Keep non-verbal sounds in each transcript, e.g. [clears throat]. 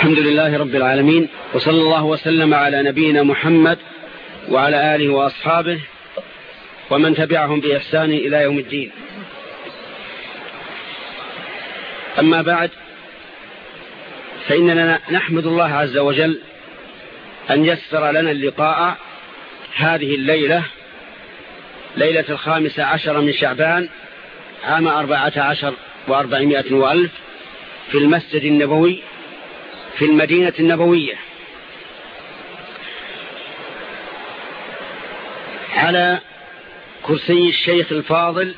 الحمد لله رب العالمين وصلى الله وسلم على نبينا محمد وعلى آله وأصحابه ومن تبعهم بإحسان إلى يوم الدين. أما بعد فإننا نحمد الله عز وجل أن يسر لنا اللقاء هذه الليلة ليلة الخامسة عشر من شعبان عام أربعة عشر وأربعمائة وألف في المسجد النبوي في المدينة النبوية. على كرسي الشيخ الفاضل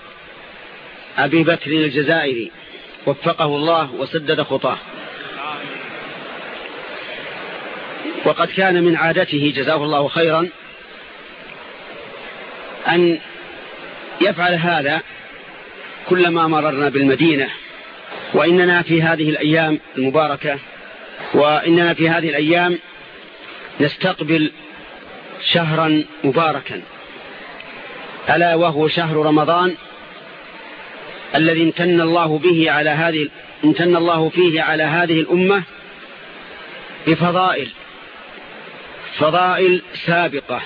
أبي بكر الجزائري. وفقه الله وسدد خطاه. وقد كان من عادته جزاه الله خيرا أن يفعل هذا كلما مررنا بالمدينة. وإننا في هذه الأيام المباركة وإننا في هذه الأيام نستقبل شهرا مباركا ألا وهو شهر رمضان الذي امتن الله به على هذه امتن الله فيه على هذه الأمة بفضائل فضائل سابقة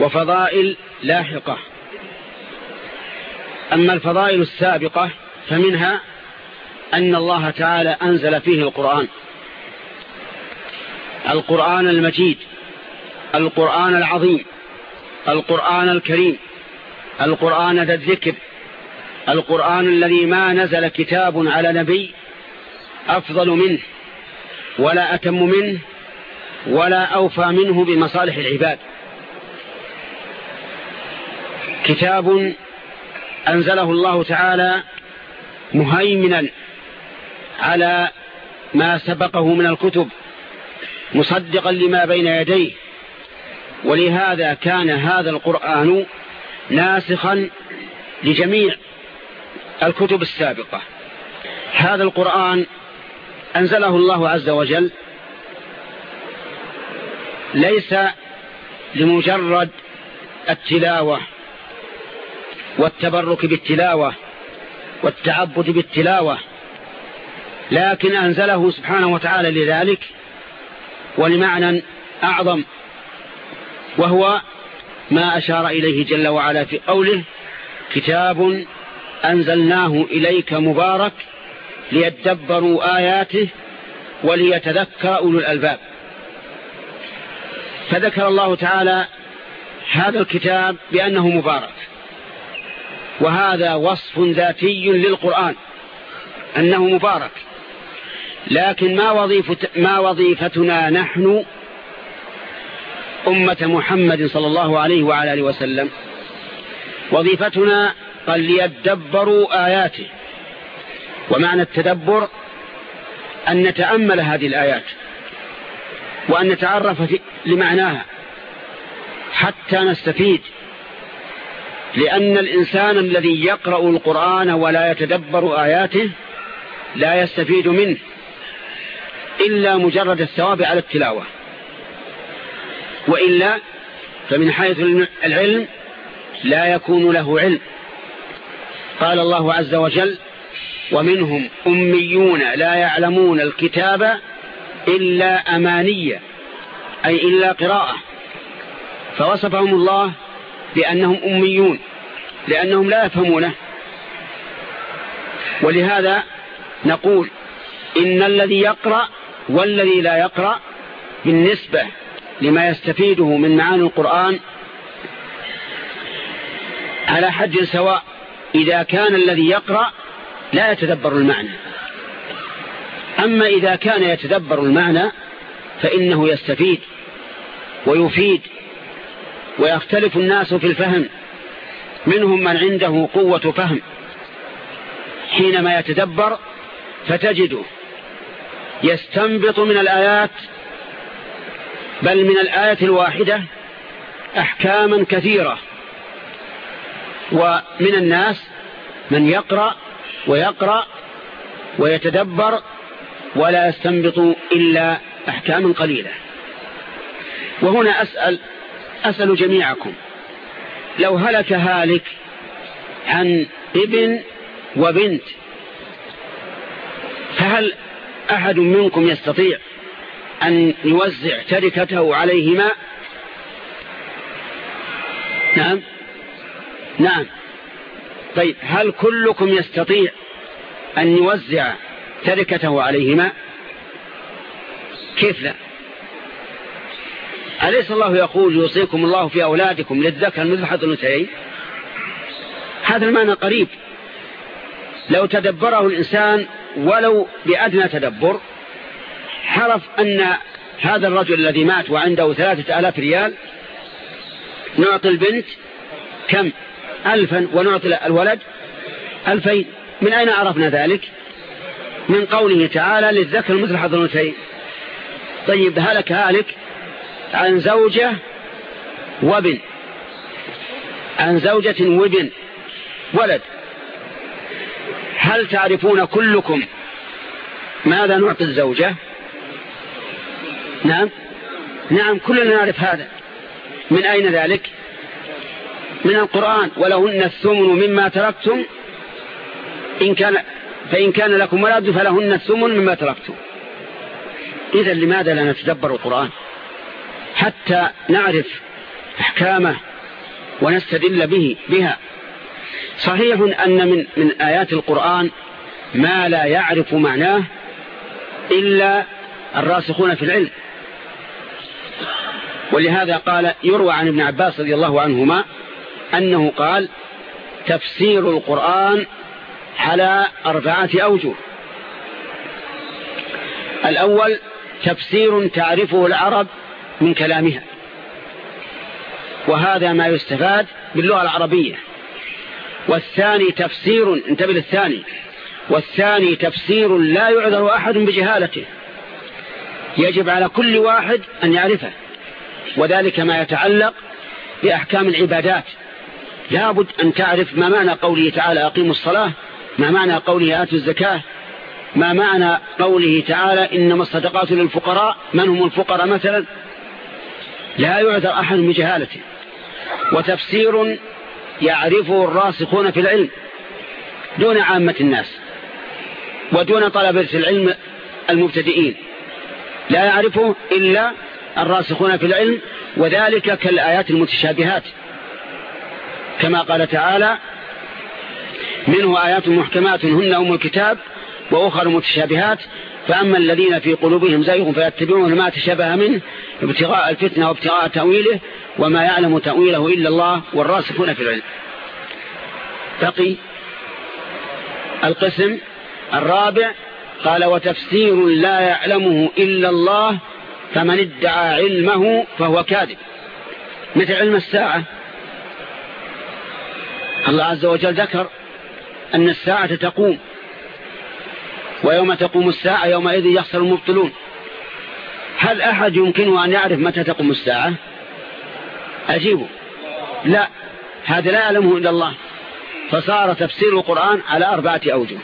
وفضائل لاحقة. أما الفضائل السابقة فمنها أن الله تعالى أنزل فيه القرآن. القرآن المجيد القرآن العظيم القرآن الكريم القرآن ذا الذكر القرآن الذي ما نزل كتاب على نبي أفضل منه ولا أتم منه ولا أوفى منه بمصالح العباد. كتاب أنزله الله تعالى مهيمنا على ما سبقه من الكتب مصدقا لما بين يديه. ولهذا كان هذا القرآن ناسخا لجميع الكتب السابقة. هذا القرآن أنزله الله عز وجل ليس لمجرد التلاوة والتبرك بالتلاوة والتعبد بالتلاوة لكن أنزله سبحانه وتعالى لذلك ولمعنى أعظم وهو ما أشار إليه جل وعلا في قوله كتاب أنزلناه إليك مبارك ليتدبروا آياته وليتذكر أولو الألباب. فذكر الله تعالى هذا الكتاب بأنه مبارك وهذا وصف ذاتي للقرآن أنه مبارك. لكن ما, وظيفة ما وظيفتنا نحن أمة محمد صلى الله عليه وعلى آله وسلم. وظيفتنا قال ليدبروا آياته. ومعنى التدبر أن نتأمل هذه الآيات. وأن نتعرف لمعناها. حتى نستفيد. لأن الإنسان الذي يقرأ القرآن ولا يتدبر آياته لا يستفيد منه. إلا مجرد الثواب على التلاوة. وإلا فمن حيث العلم لا يكون له علم. قال الله عز وجل ومنهم أميون لا يعلمون الكتاب إلا أمانية أي إلا قراءة. فوصفهم الله بأنهم أميون لأنهم لا يفهمونه. ولهذا نقول إن الذي يقرأ والذي لا يقرأ بالنسبة لما يستفيده من معاني القرآن على حد سواء إذا كان الذي يقرأ لا يتدبر المعنى. أما إذا كان يتدبر المعنى فإنه يستفيد ويفيد ويختلف الناس في الفهم منهم من عنده قوة فهم. حينما يتدبر فتجده. يستنبط من الآيات بل من الآية الواحدة أحكاما كثيرة. ومن الناس من يقرأ ويقرأ ويتدبر ولا يستنبط إلا أحكاما قليلة. وهنا أسأل أسأل جميعكم لو هلك هالك عن ابن وبنت فهل أحد منكم يستطيع أن يوزع تركته عليهما؟ نعم. نعم. طيب هل كلكم يستطيع أن يوزع تركته عليهما؟ كيف لا؟ أليس الله يقول يوصيكم الله في أولادكم للذكر مثل حظ الأنثيين؟ هذا المعنى قريب. لو تدبره الإنسان ولو بأدنى تدبر حرف أن هذا الرجل الذي مات وعنده ثلاثة آلاف ريال نعطي البنت كم؟ ألفا ونعطي الولد ألفين. من أين عرفنا ذلك؟ من قوله تعالى للذكر مثل حظ الأنثيين. طيب هلك هالك عن زوجة وابن عن زوجة وابن ولد. هل تعرفون كلكم ماذا نعطي الزوجة؟ نعم. نعم كلنا نعرف هذا. من أين ذلك؟ من القرآن. ولهن الثمن مما تركتم إن كان فإن كان لكم ولد فلهن الثمن مما تركتم. إذا لماذا لا نتدبر القرآن؟ حتى نعرف أحكامه ونستدل به بها. صحيح أن من, من آيات القرآن ما لا يعرف معناه إلا الراسخون في العلم. ولهذا قال يروى عن ابن عباس رضي الله عنهما أنه قال تفسير القرآن على أربعة أوجه. الأول تفسير تعرفه العرب من كلامها وهذا ما يستفاد باللغة العربية. والثاني تفسير انتبه للثاني. والثاني تفسير لا يعذر أحد بجهالته. يجب على كل واحد أن يعرفه. وذلك ما يتعلق بأحكام العبادات. لابد أن تعرف ما معنى قوله تعالى أقيموا الصلاة ما معنى قوله آتوا الزكاة ما معنى قوله تعالى إنما الصدقات للفقراء من هم الفقراء مثلا؟ لا يعذر أحد بجهالته. وتفسير يعرفه الراسخون في العلم دون عامة الناس ودون طلبة العلم المبتدئين. لا يعرفه إلا الراسخون في العلم وذلك كالآيات المتشابهات. كما قال تعالى منه آيات محكمات هن أم الكتاب وأخر متشابهات. فأما الذين في قلوبهم زيغ فيتبعون ما تشابه منه ابتغاء الفتنة وابتغاء تأويله وما يعلم تأويله إلا الله والراسخون في العلم. بقي القسم الرابع قال وتفسير لا يعلمه إلا الله فمن ادعى علمه فهو كاذب. مثل علم الساعة؟ الله عز وجل ذكر أن الساعة تقوم ويوم تقوم الساعة يومئذ يخسر المبطلون. هل أحد يمكنه أن يعرف متى تقوم الساعة؟ أجيبه. لا هذا لا يعلمه إلا الله. فصار تفسير القرآن على أربعة أوجه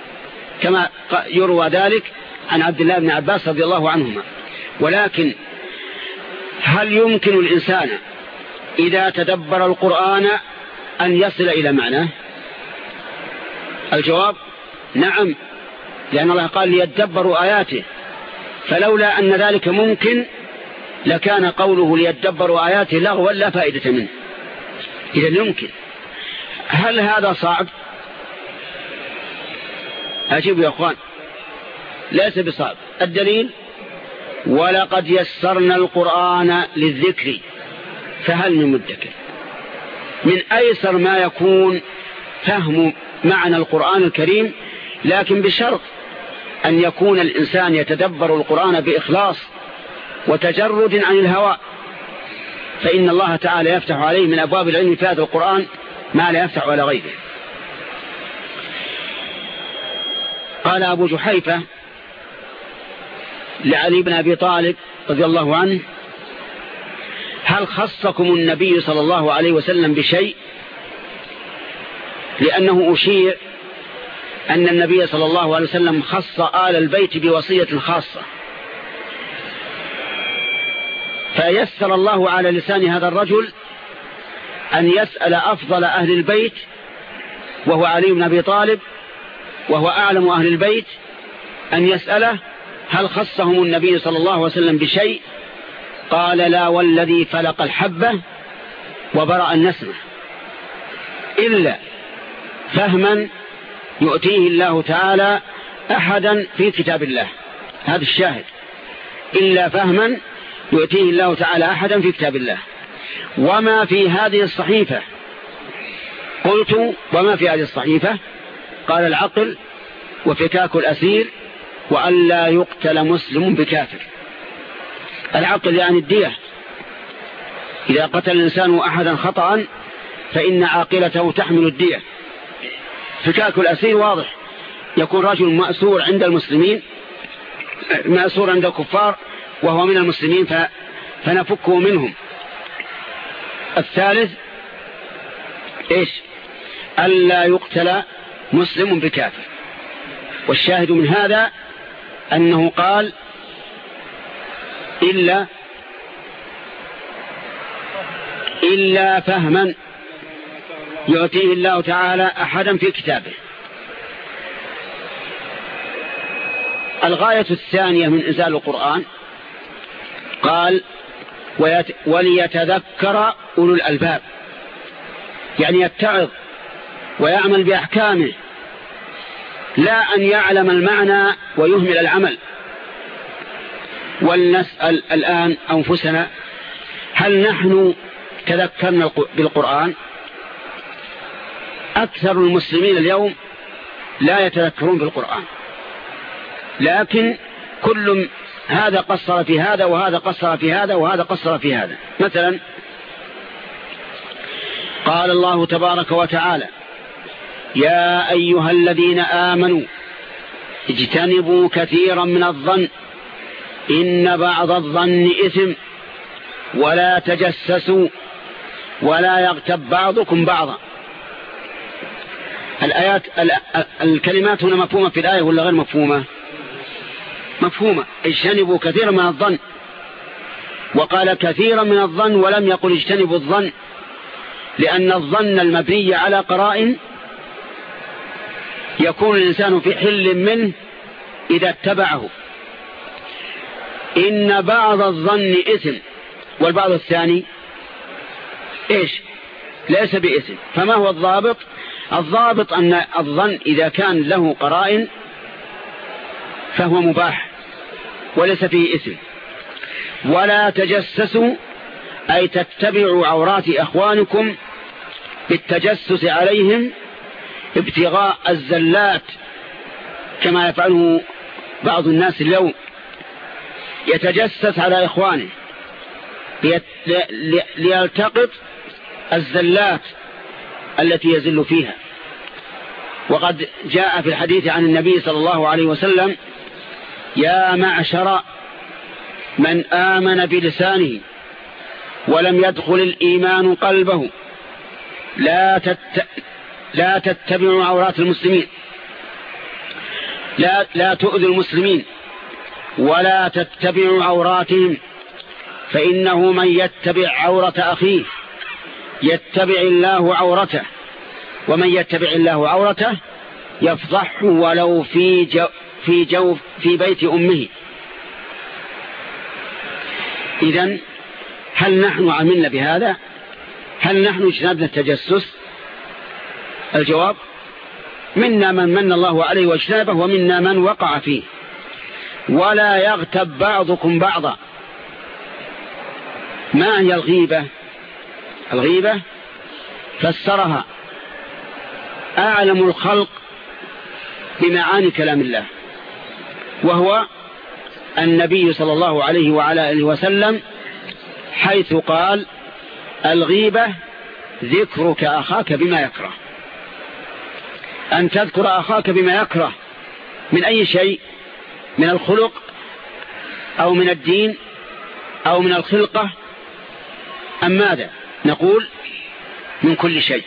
كما يروى ذلك عن عبد الله بن عباس رضي الله عنهما. ولكن هل يمكن الإنسان إذا تدبر القرآن أن يصل إلى معناه الجواب نعم لأن الله قال ليتدبروا آياته. فلولا أن ذلك ممكن لكان قوله ليتدبروا آياته لغوا لا فائدة منه. إذا يمكن. هل هذا صعب؟ أجيب يا أخوان. ليس بصعب. الدليل ولقد يسرنا القرآن للذكر فهل من مدكر؟ من أيسر ما يكون فهم معنى القرآن الكريم لكن بشرط أن يكون الإنسان يتدبر القرآن بإخلاص وتجرد عن الهوى. فإن الله تعالى يفتح عليه من أبواب العلم في هذا القرآن ما لا يفتح على غيره. قال أبو جحيفة لعلي بن أبي طالب رضي الله عنه هل خصكم النبي صلى الله عليه وسلم بشيء؟ لأنه أشير أن النبي صلى الله عليه وسلم خص آل البيت بوصية خاصة. فيسر الله على لسان هذا الرجل أن يسأل أفضل أهل البيت وهو علي بن أبي طالب وهو أعلم أهل البيت أن يسأله هل خصهم النبي صلى الله عليه وسلم بشيء؟ قال لا والذي فلق الحبة وبرأ النسمة. إلا فهما يؤتيه الله تعالى أحدا في كتاب الله. هذا الشاهد. إلا فهما يؤتيه الله تعالى أحدا في كتاب الله. وما في هذه الصحيفة؟ قلت وما في هذه الصحيفة؟ قال العقل وفكاك الأسير وأن لا يقتل مسلم بكافر. العقل يعني الدية. إذا قتل الإنسان أحدا خطأ فإن عاقلته تحمل الدية. فكاك الأسير واضح. يكون رجل مأسور عند المسلمين مأسور عند الكفار وهو من المسلمين فنفكه منهم. الثالث إيش؟ ألا يقتل مسلم بكافر. والشاهد من هذا أنه قال إلا إلا فهما يؤتيه الله تعالى أحدا في كتابه. الغاية الثانية من إنزال القرآن قال وليتذكر أولو الألباب. يعني يتعظ ويعمل بأحكامه. لا أن يعلم المعنى ويهمل العمل. ولنسأل الآن أنفسنا هل نحن تذكرنا بالقرآن؟ أكثر المسلمين اليوم لا يتذكرون بالقرآن. لكن كل هذا قصر في هذا وهذا قصر في هذا وهذا قصر في هذا. مثلا قال الله تبارك وتعالى يا أيها الذين آمنوا اجتنبوا كثيرا من الظن إن بعض الظن إثم ولا تجسسوا ولا يغتب بعضكم بعضا. الآيات الكلمات هنا مفهومة في الآية ولا غير مفهومة؟ مفهومة. اجتنبوا كثيرا من الظن. وقال كثيرا من الظن ولم يقل اجتنبوا الظن. لأن الظن المبني على قرائن يكون الإنسان في حل منه إذا اتبعه. إن بعض الظن إثم. والبعض الثاني إيش؟ ليس بإثم. فما هو الضابط؟ الضابط أن الظن إذا كان له قرائن فهو مباح. وليس فيه إثم ولا تجسسوا أي تتبعوا عورات أخوانكم بالتجسس عليهم ابتغاء الزلات كما يفعله بعض الناس اليوم. يتجسس على إخوانه ليلتقط الزلات التي يزل فيها. وقد جاء في الحديث عن النبي صلى الله عليه وسلم يا معشر من آمن بلسانه ولم يدخل الإيمان قلبه لا, تت... لا تتبعوا عورات المسلمين لا, لا تؤذوا المسلمين ولا تتبعوا عوراتهم فإنه من يتبع عورة أخيه يتبع الله عورته ومن يتبع الله عورته يفضحه ولو في في جو في بيت أمه. إذا هل نحن عملنا بهذا؟ هل نحن اجتنبنا التجسس؟ الجواب منا من من الله عليه واجتنبه ومنا من وقع فيه. ولا يغتب بعضكم بعضا. ما هي الغيبة؟ الغيبة فسرها. أعلم الخلق بمعاني كلام الله. وهو النبي صلى الله عليه وعلى آله وسلم حيث قال الغيبة ذكرك أخاك بما يكره. أن تذكر أخاك بما يكره من أي شيء؟ من الخلق أو من الدين أو من الخلقة؟ أم ماذا؟ نقول من كل شيء.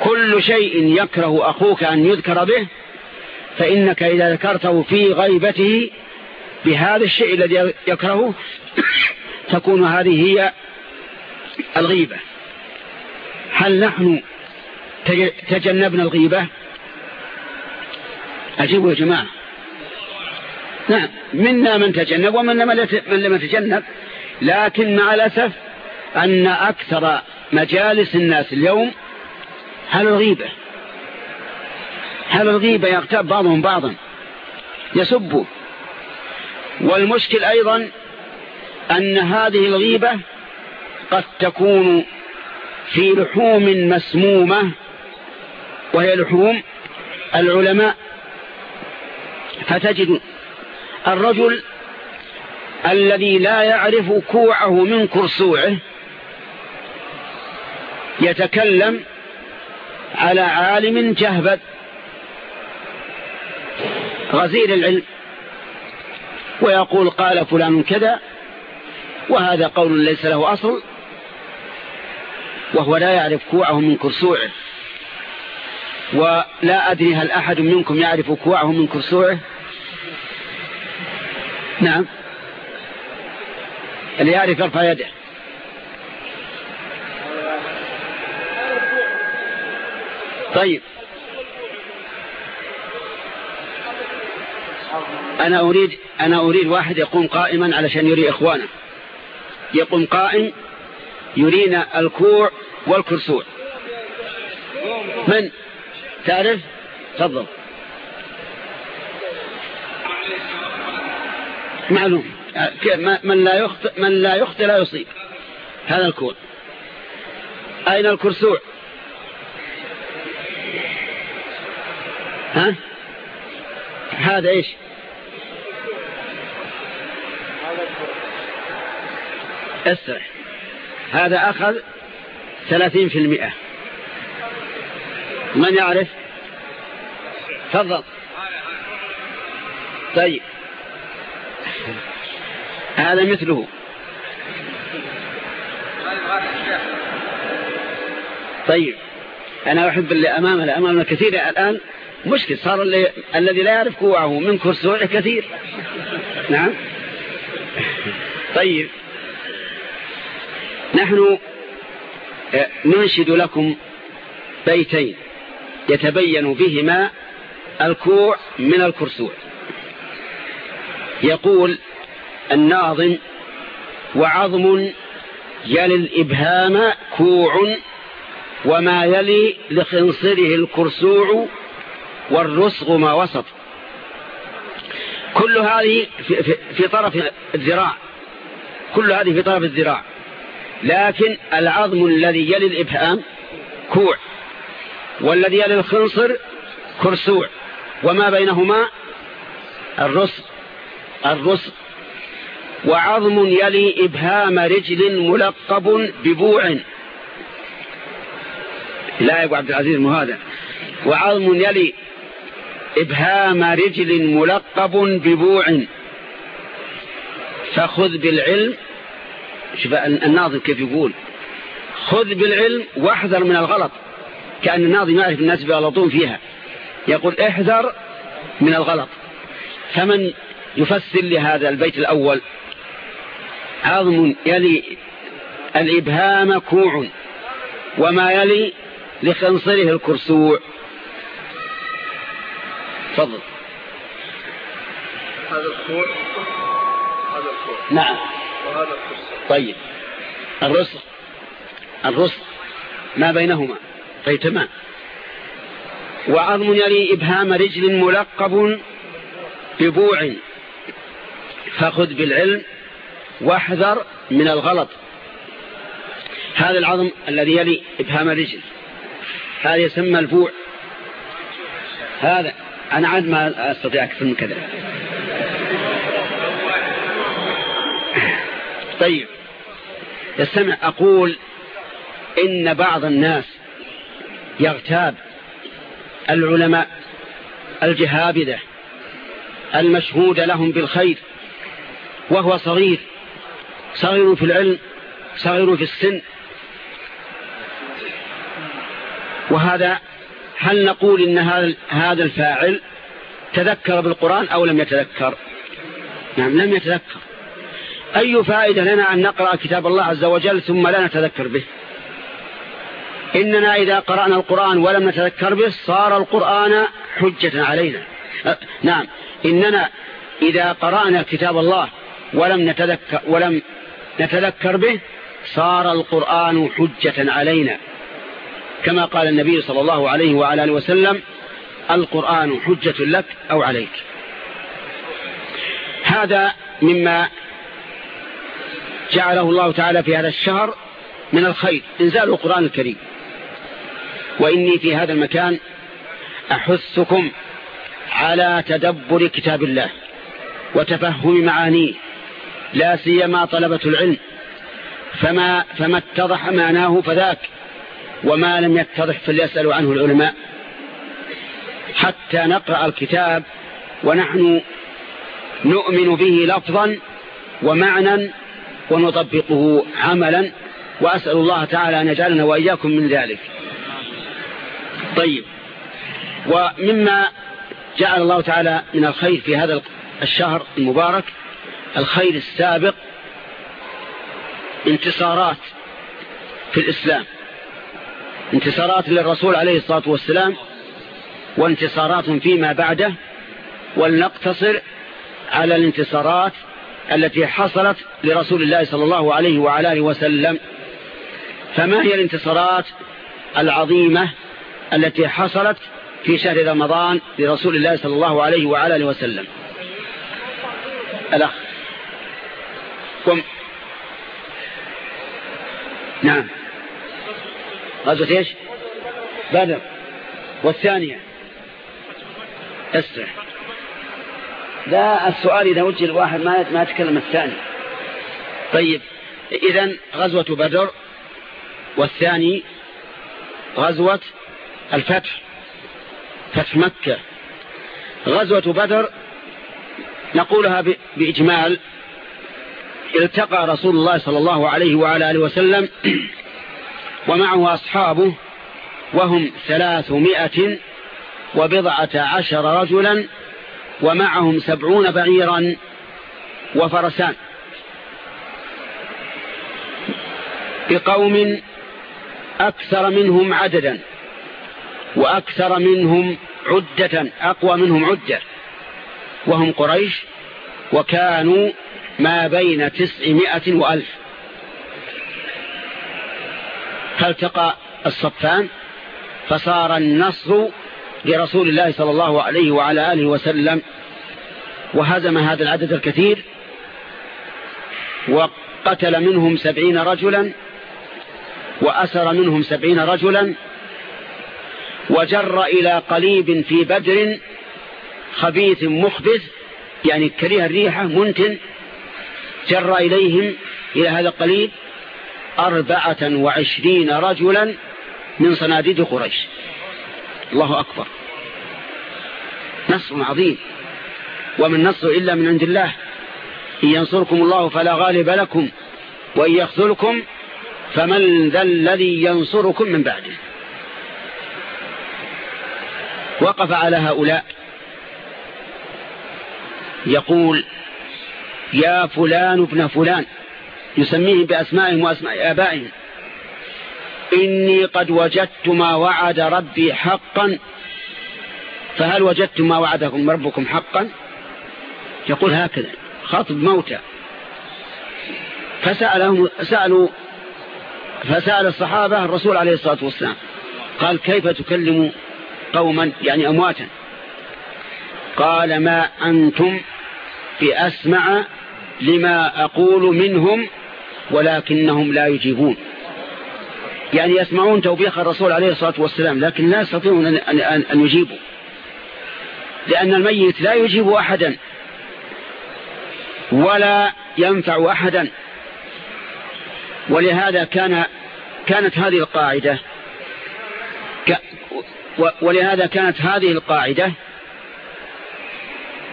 كل شيء يكره أخوك أن يذكر به فإنك إذا ذكرته في غيبته بهذا الشيء الذي يكرهه [coughs] تكون هذه هي الغيبة. هل نحن تجنبنا الغيبة؟ أجيبوا يا جماعة. نعم منا من تجنب ومنا من لم يتجنب. لكن مع الأسف أن أكثر مجالس الناس اليوم هل الغيبة؟ هل الغيبة يغتاب بعضهم بعضا يسبوا والمشكل أيضا أن هذه الغيبة قد تكون في لحوم مسمومة وهي لحوم العلماء. فتجد الرجل الذي لا يعرف كوعه من كرسوعه يتكلم على عالم جهبد غزير العلم ويقول قال فلان كذا وهذا قول ليس له أصل وهو لا يعرف كوعه من كرسوعه ولا أدري هل أحد منكم يعرف كوعه من كرسوعه نعم اللي يعرف يرفع يده طيب أنا أريد, أنا أريد واحد يقوم قائما علشان يري إخوانه. يقوم قائم يرينا الكوع والكرسوع. من؟ تعرف؟ تفضل. معلوم. من لا يخطئ من لا يخطئ لا يصيب. هذا الكوع. أين الكرسوع؟ ها؟ هذا إيش؟ أسرع. هذا أخذ ثلاثين في المئة. من يعرف؟ تفضل. طيب. هذا مثله. طيب. أنا أحب اللي أمامنا أمامنا كثير الآن. مشكل. صار اللي الذي لا يعرف كوعه من كرسوعه كثير. نعم. طيب. نحن آه، ننشد لكم بيتين يتبين بهما الكوع من الكرسوع. يقول الناظم وعظم يلي الإبهام كوع وما يلي لخنصره الكرسوع والرسغ ما وسط. كل هذه في, طرف الذراع. كل هذه في طرف الذراع. لكن العظم الذي يلي الإبهام كوع والذي يلي الخنصر كرسوع وما بينهما الرسغ الرسغ وعظم يلي إبهام رجل ملقب ببوع. لا يا أبو عبد العزيز مهذا وعظم يلي إبهام رجل ملقب ببوع. فخذ بالعلم الناظم كيف يقول؟ خذ بالعلم واحذر من الغلط كأن الناظم يعرف الناس بيغلطون فيها. يقول احذر من الغلط. فمن يفسر لهذا البيت الأول؟ عظم يلي الإبهام كوع وما يلي لخنصره الكرسوع. تفضل. هذا الكوع هذا الكوع. نعم. وهذا طيب. الرسل. الرسل. ما بينهما؟ طيب تمام. وعظم يلي إبهام رجل ملقب ببوع. فخذ بالعلم واحذر من الغلط. هذا العظم الذي يلي إبهام رجل هذا يسمى البوع. هذا أنا عاد ما أستطيع أكثر من كذا. طيب. يستمع أقول إن بعض الناس يغتاب العلماء الجهابذة المشهود لهم بالخير وهو صغير صغير في العلم صغير في السن. وهذا هل نقول إن هذا الفاعل تذكر بالقرآن أو لم يتذكر؟ نعم لم يتذكر. أي فائدة لنا أن نقرأ كتاب الله عز وجل ثم لا نتذكر به؟ إننا إذا قرأنا القرآن ولم نتذكر به صار القرآن حجة علينا. أه، نعم. إننا إذا قرأنا كتاب الله ولم نتذكر, ولم نتذكر به صار القرآن حجة علينا. كما قال النبي صلى الله عليه وعلى آله وسلم القرآن حجة لك أو عليك. هذا مما جعله الله تعالى في هذا الشهر من الخير إنزال القرآن الكريم. وإني في هذا المكان أحثكم على تدبر كتاب الله وتفهم معانيه لا سيما طلبة العلم. فما, فما اتضح معناه فذاك وما لم يتضح فليسأل عنه العلماء. حتى نقرأ الكتاب ونحن نؤمن به لفظا ومعنى ونطبقه عملا وأسأل الله تعالى أن يجعلنا وإياكم من ذلك. طيب. ومما جعل الله تعالى من الخير في هذا الشهر المبارك الخير السابق انتصارات في الإسلام. انتصارات للرسول عليه الصلاة والسلام وانتصارات فيما بعده ولنقتصر على الانتصارات التي حصلت لرسول الله صلى الله عليه وعلى آله وسلم. فما هي الانتصارات العظيمة التي حصلت في شهر رمضان لرسول الله صلى الله عليه وعلى آله وسلم؟ الأخ. قم. نعم. غزوة إيش؟ بدر. والثانية. أسرع. لا السؤال إذا وجه الواحد ما ما يتكلم الثاني. طيب إذا غزوة بدر والثاني غزوة الفتح فتح مكة. غزوة بدر نقولها بإجمال التقى رسول الله صلى الله عليه وعلى آله وسلم [clears throat] ومعه أصحابه وهم ثلاثمائة وبضعة عشر رجلا ومعهم سبعون بعيرا وفرسان. بقوم أكثر منهم عددا وأكثر منهم عدة أقوى منهم عدة. وهم قريش وكانوا ما بين تسعمائة وألف. فالتقى الصفان؟ فصار النصر لرسول الله صلى الله عليه وعلى آله وسلم وهزم هذا العدد الكثير وقتل منهم سبعين رجلا وأسر منهم سبعين رجلا وجر إلى قليب في بدر خبيث مخبث يعني كريه الريحة منتن جر إليهم إلى هذا القليب أربعة وعشرين رجلا من صناديد قريش. الله أكبر. نصر عظيم. ومن نصر إلا من عند الله. إن ينصركم الله فلا غالب لكم وإن يخذلكم فمن ذا الذي ينصركم من بعده. وقف على هؤلاء. يقول يا فلان ابن فلان. يسميهم بأسمائهم وأسماء آبائهم. إني قد وجدت ما وعد ربي حقا. فهل وجدتم ما وعدكم ربكم حقا؟ يقول هكذا خاطب موتى. فسألهم سألوا فسأل الصحابة الرسول عليه الصلاة والسلام قال كيف تكلم قوما يعني أمواتا؟ قال ما أنتم بأسمع لما أقول منهم ولكنهم لا يجيبون. يعني يسمعون توبيخ الرسول عليه الصلاة والسلام لكن لا يستطيعون أن, أن, أن يجيبوا. لأن الميت لا يجيب أحدا ولا ينفع أحدا. ولهذا كان كانت هذه القاعدة ولهذا كانت هذه القاعدة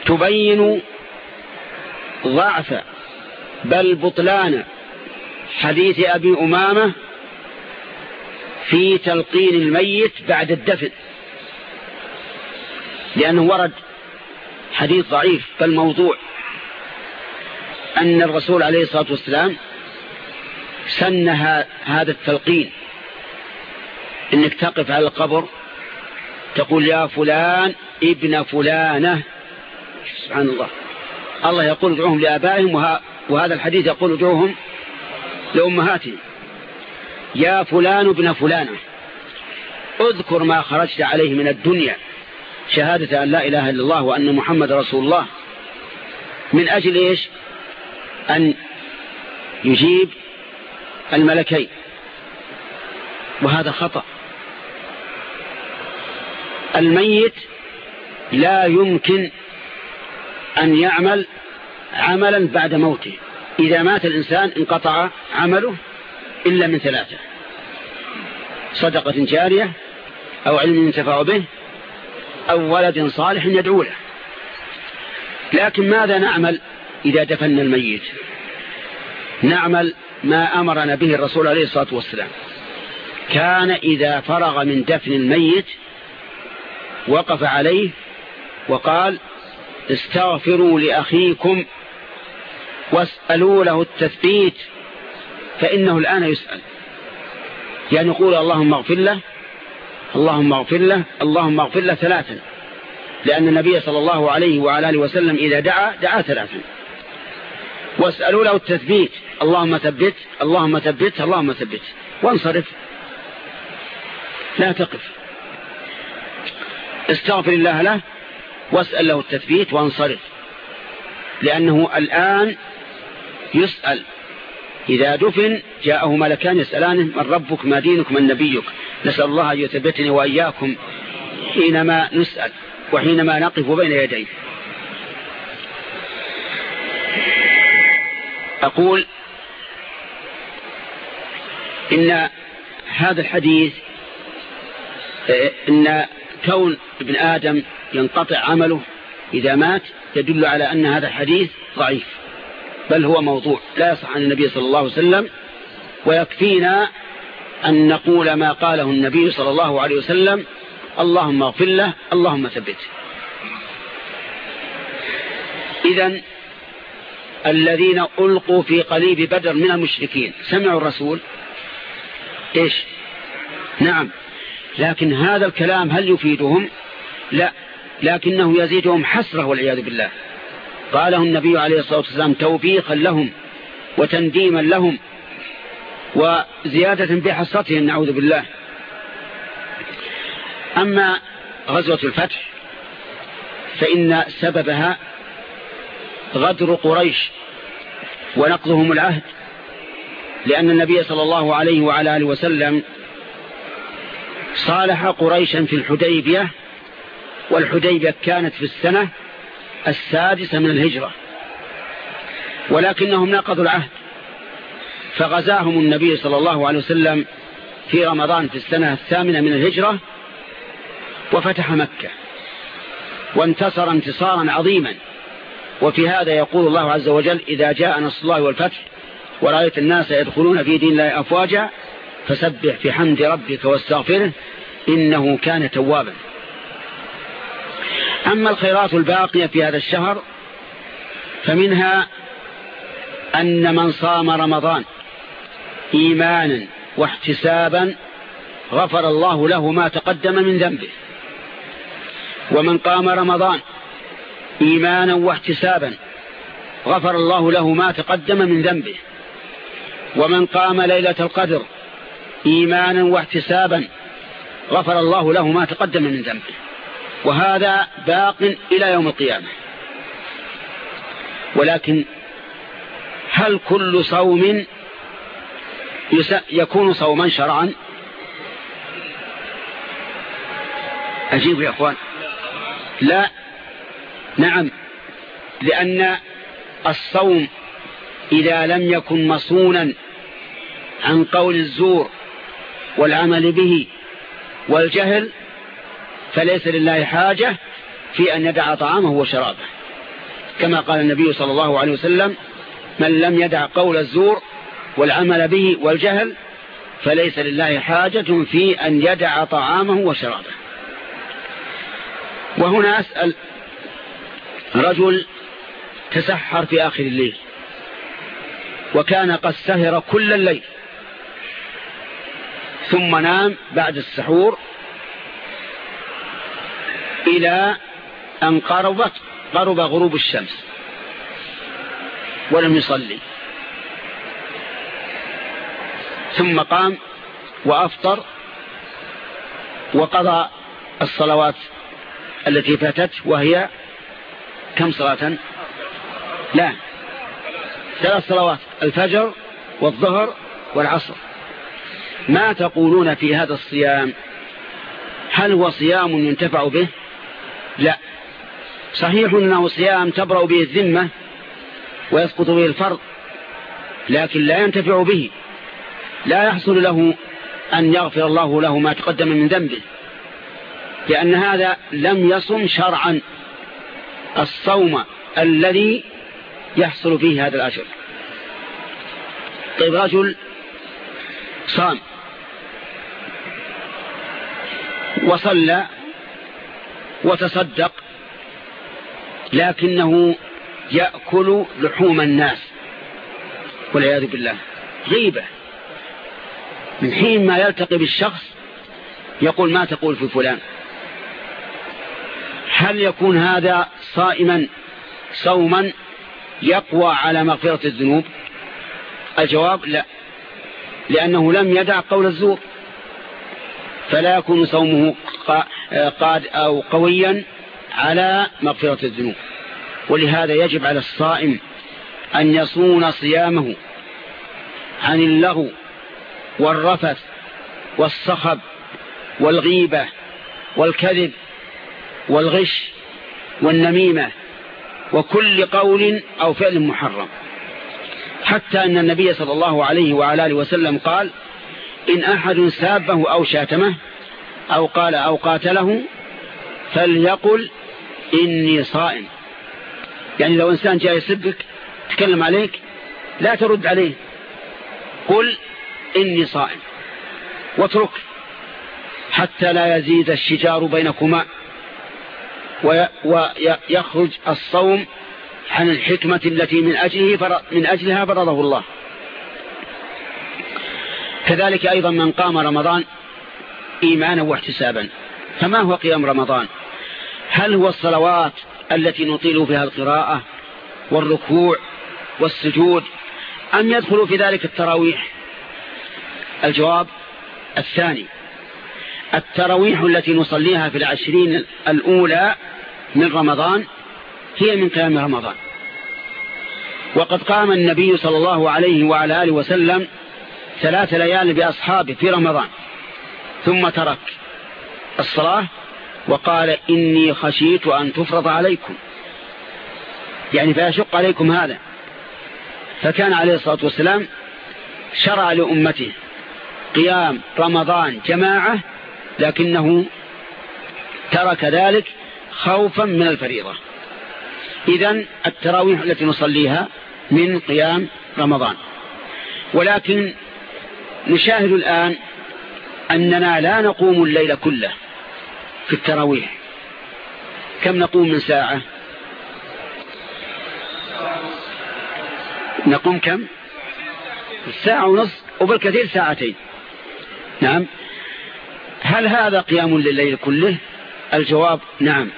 تبين ضعف بل بطلان حديث أبي أمامة في تلقين الميت بعد الدفن. لأنه ورد حديث ضعيف بل موضوع. أن الرسول عليه الصلاة والسلام سن هذا التلقين. إنك تقف على القبر تقول يا فلان ابن فلانة. سبحان الله. الله يقول ادعوهم لآبائهم وه... وهذا الحديث يقول ادعوهم لأمهاتهم. يا فلان ابن فلانة اذكر ما خرجت عليه من الدنيا. شهادة أن لا إله إلا الله وأن محمد رسول الله. من أجل إيش؟ أن يجيب الملكين. وهذا خطأ. الميت لا يمكن أن يعمل عملا بعد موته. إذا مات الإنسان انقطع عمله إلا من ثلاثة. صدقة جارية أو علم ينتفع به أو ولد صالح يدعو له. لكن ماذا نعمل إذا دفن الميت؟ نعمل ما أمرنا به الرسول عليه الصلاة والسلام. كان إذا فرغ من دفن الميت وقف عليه وقال استغفروا لأخيكم واسألوا له التثبيت فإنه الآن يسأل. يعني يقول اللهم اغفر له اللهم اغفر له اللهم اغفر له ثلاثا. لأن النبي صلى الله عليه وعلى آله وسلم إذا دعا دعا ثلاثا. واسألوا له التثبيت. اللهم ثبت اللهم ثبت اللهم ثبت. وانصرف. لا تقف. استغفر الله له واسأل له التثبيت وانصرف. لأنه الآن يسأل. إذا دفن جاءه ملكان يسألانه من ربك ما دينك من نبيك. نسأل الله أن يثبتني وإياكم حينما نسأل وحينما نقف بين يديه. أقول إن هذا الحديث إن كون ابن آدم ينقطع عمله إذا مات يدل على أن هذا الحديث ضعيف. بل هو موضوع لا يصح عن النبي صلى الله عليه وسلم ويكفينا أن نقول ما قاله النبي صلى الله عليه وسلم اللهم اغفر له اللهم ثبته إذا الذين ألقوا في قليب بدر من المشركين سمعوا الرسول؟ إيش؟ نعم. لكن هذا الكلام هل يفيدهم؟ لا. لكنه يزيدهم حسرة والعياذ بالله. قاله النبي عليه الصلاة والسلام توبيخا لهم وتنديما لهم وزيادة بحسرتهم نعوذ بالله. أما غزوة الفتح فإن سببها غدر قريش ونقضهم العهد لأن النبي صلى الله عليه وعلى آله وسلم صالح قريشا في الحديبية والحديبية كانت في السنة السادسة من الهجرة. ولكنهم نقضوا العهد. فغزاهم النبي صلى الله عليه وسلم في رمضان في السنة الثامنة من الهجرة وفتح مكة. وانتصر انتصارا عظيما. وفي هذا يقول الله عز وجل إذا جاء نصر الله والفتح ورأيت الناس يدخلون في دين الله أفواجا فسبح في حمد ربك واستغفره إنه كان توابا. أما الخيرات الباقية في هذا الشهر فمنها أن من صام رمضان إيمانا واحتسابا غفر الله له ما تقدم من ذنبه. ومن قام رمضان إيمانا واحتسابا غفر الله له ما تقدم من ذنبه. ومن قام ليلة القدر إيمانا واحتسابا غفر الله له ما تقدم من ذنبه. وهذا باق إلى يوم القيامة. ولكن هل كل صوم يكون صوما شرعا؟ أجيب يا أخوان. لا. نعم. لأن الصوم إذا لم يكن مصونا عن قول الزور والعمل به والجهل فليس لله حاجة في أن يدع طعامه وشرابه. كما قال النبي صلى الله عليه وسلم من لم يدع قول الزور والعمل به والجهل فليس لله حاجة في أن يدع طعامه وشرابه. وهنا أسأل رجل تسحر في آخر الليل وكان قد سهر كل الليل ثم نام بعد السحور إلى أن قربت قرب غروب الشمس. ولم يصلي. ثم قام وأفطر وقضى الصلوات التي فاتت وهي كم صلاة؟ لا ثلاث صلوات الفجر والظهر والعصر. ما تقولون في هذا الصيام؟ هل هو صيام ينتفع به؟ لا. صحيح أنه صيام تبرأ به الذمة ويسقط به الفرض لكن لا ينتفع به. لا يحصل له أن يغفر الله له ما تقدم من ذنبه لأن هذا لم يصم شرعا. الصوم الذي يحصل فيه هذا الأجر. طيب رجل صام وصلى وتصدق لكنه يأكل لحوم الناس والعياذ بالله. غيبة. من حين ما يلتقي بالشخص يقول ما تقول في فلان؟ هل يكون هذا صائما صوما يقوى على مغفرة الذنوب؟ الجواب لا لأنه لم يدع قول الزور فلا يكون صومه قاد أو قويا على مغفرة الذنوب. ولهذا يجب على الصائم أن يصون صيامه عن اللغو والرفث والصخب والغيبة والكذب والغش والنميمة وكل قول أو فعل محرم. حتى أن النبي صلى الله عليه وعلى آله وسلم قال إن أحد سابه أو شاتمه أو قال أو قاتله فليقل إني صائم. يعني لو إنسان جاء يسبك تكلم عليك لا ترد عليه. قل إني صائم. واترك حتى لا يزيد الشجار بينكما. ويخرج الصوم عن الحكمة التي من أجله من أجلها فرضه الله. كذلك أيضا من قام رمضان إيمانا واحتسابا. فما هو قيام رمضان؟ هل هو الصلوات التي نطيل فيها القراءة والركوع والسجود أم يدخل في ذلك التراويح؟ الجواب الثاني التراويح التي نصليها في العشرين الأولى من رمضان هي من قيام رمضان. وقد قام النبي صلى الله عليه وعلى آله وسلم ثلاث ليال بأصحابه في رمضان. ثم ترك الصلاة وقال إني خشيت أن تفرض عليكم. يعني فيشق عليكم هذا. فكان عليه الصلاة والسلام شرع لأمته قيام رمضان جماعة لكنه ترك ذلك خوفا من الفريضة. إذا التراويح التي نصليها من قيام رمضان. ولكن نشاهد الآن أننا لا نقوم الليل كله في التراويح. كم نقوم من ساعة؟ نقوم كم؟ ساعة ونصف وبالكثير ساعتين. نعم. هل هذا قيام لليل كله؟ الجواب نعم.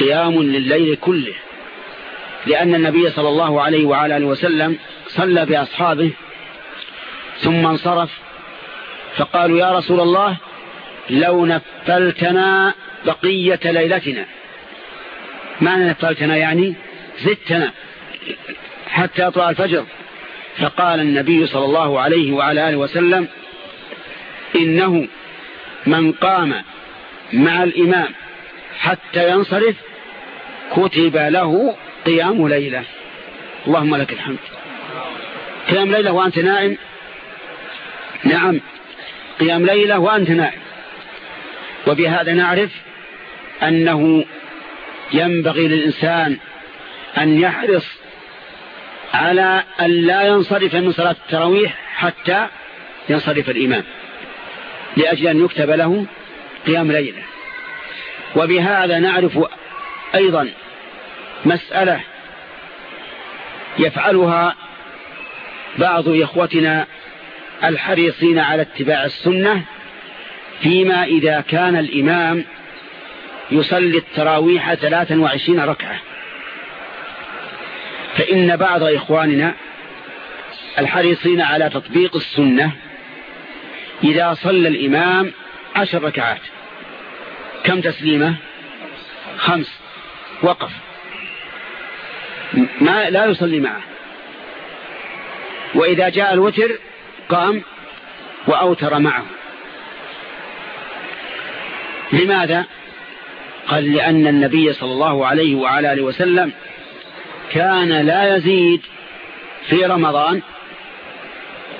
قيام لليل كله. لأن النبي صلى الله عليه وعلى آله وسلم صلى بأصحابه ثم انصرف فقالوا يا رسول الله لو نفلتنا بقية ليلتنا. ما نفلتنا يعني زدتنا حتى يطلع الفجر. فقال النبي صلى الله عليه وعلى آله وسلم إنه من قام مع الإمام حتى ينصرف كتب له قيام ليلة. اللهم لك الحمد. قيام ليلة وأنت نائم؟ نعم. قيام ليلة وأنت نائم. وبهذا نعرف أنه ينبغي للإنسان أن يحرص على أن لا ينصرف من صلاة التراويح حتى ينصرف الإمام لأجل أن يكتب له قيام ليلة. وبهذا نعرف أيضا مسألة يفعلها بعض إخوتنا الحريصين على اتباع السنة فيما إذا كان الإمام يصلي التراويح 23 ركعة. فإن بعض إخواننا الحريصين على تطبيق السنة إذا صلى الإمام عشر ركعات. كم تسليمة؟ خمس. وقف. ما لا يصلي معه. وإذا جاء الوتر قام وأوتر معه. لماذا؟ قال لأن النبي صلى الله عليه وعلى آله وسلم كان لا يزيد في رمضان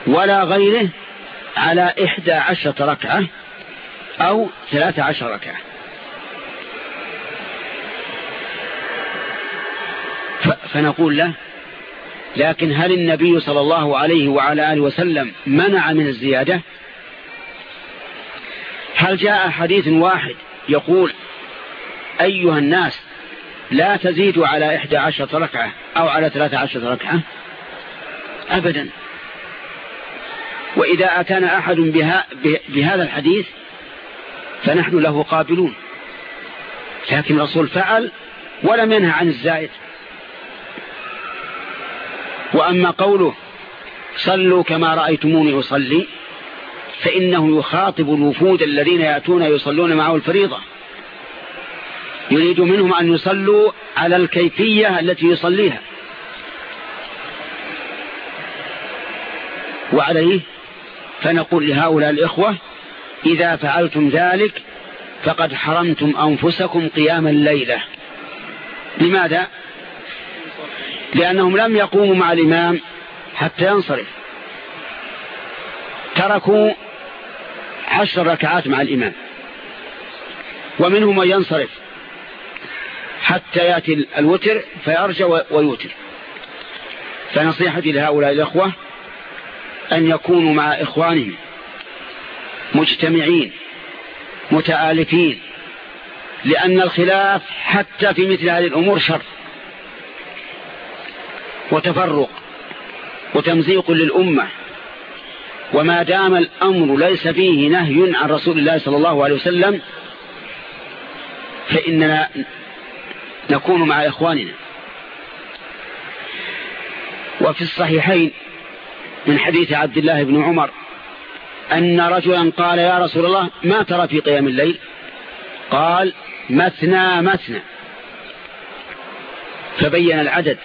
ولا غيره على إحدى عشرة ركعة أو ثلاثة عشر ركعة. فنقول له لكن هل النبي صلى الله عليه وعلى آله وسلم منع من الزيادة؟ هل جاء حديث واحد يقول أيها الناس لا تزيدوا على إحدى عشرة ركعة أو على ثلاثة عشرة ركعة؟ أبدا. وإذا أتانا أحد بها بهذا الحديث فنحن له قابلون. لكن الرسول فعل ولم ينهى عن الزائد. وأما قوله صلوا كما رأيتموني أصلي فإنه يخاطب الوفود الذين يأتون يصلون معه الفريضة. يريد منهم أن يصلوا على الكيفية التي يصليها. وعليه فنقول لهؤلاء الإخوة إذا فعلتم ذلك فقد حرمتم أنفسكم قيام الليلة. لماذا؟ لأنهم لم يقوموا مع الإمام حتى ينصرف. تركوا عشر ركعات مع الإمام. ومنهم من ينصرف حتى يأتي الوتر فيرجع ويوتر. فنصيحتي لهؤلاء الأخوة أن يكونوا مع إخوانهم مجتمعين متآلفين لأن الخلاف حتى في مثل هذه الأمور شر. وتفرق وتمزيق للأمة. وما دام الأمر ليس فيه نهي عن رسول الله صلى الله عليه وسلم فإننا نكون مع إخواننا. وفي الصحيحين من حديث عبد الله بن عمر أن رجلا قال يا رسول الله ما ترى في قيام الليل؟ قال مثنى مثنى. فبين العدد.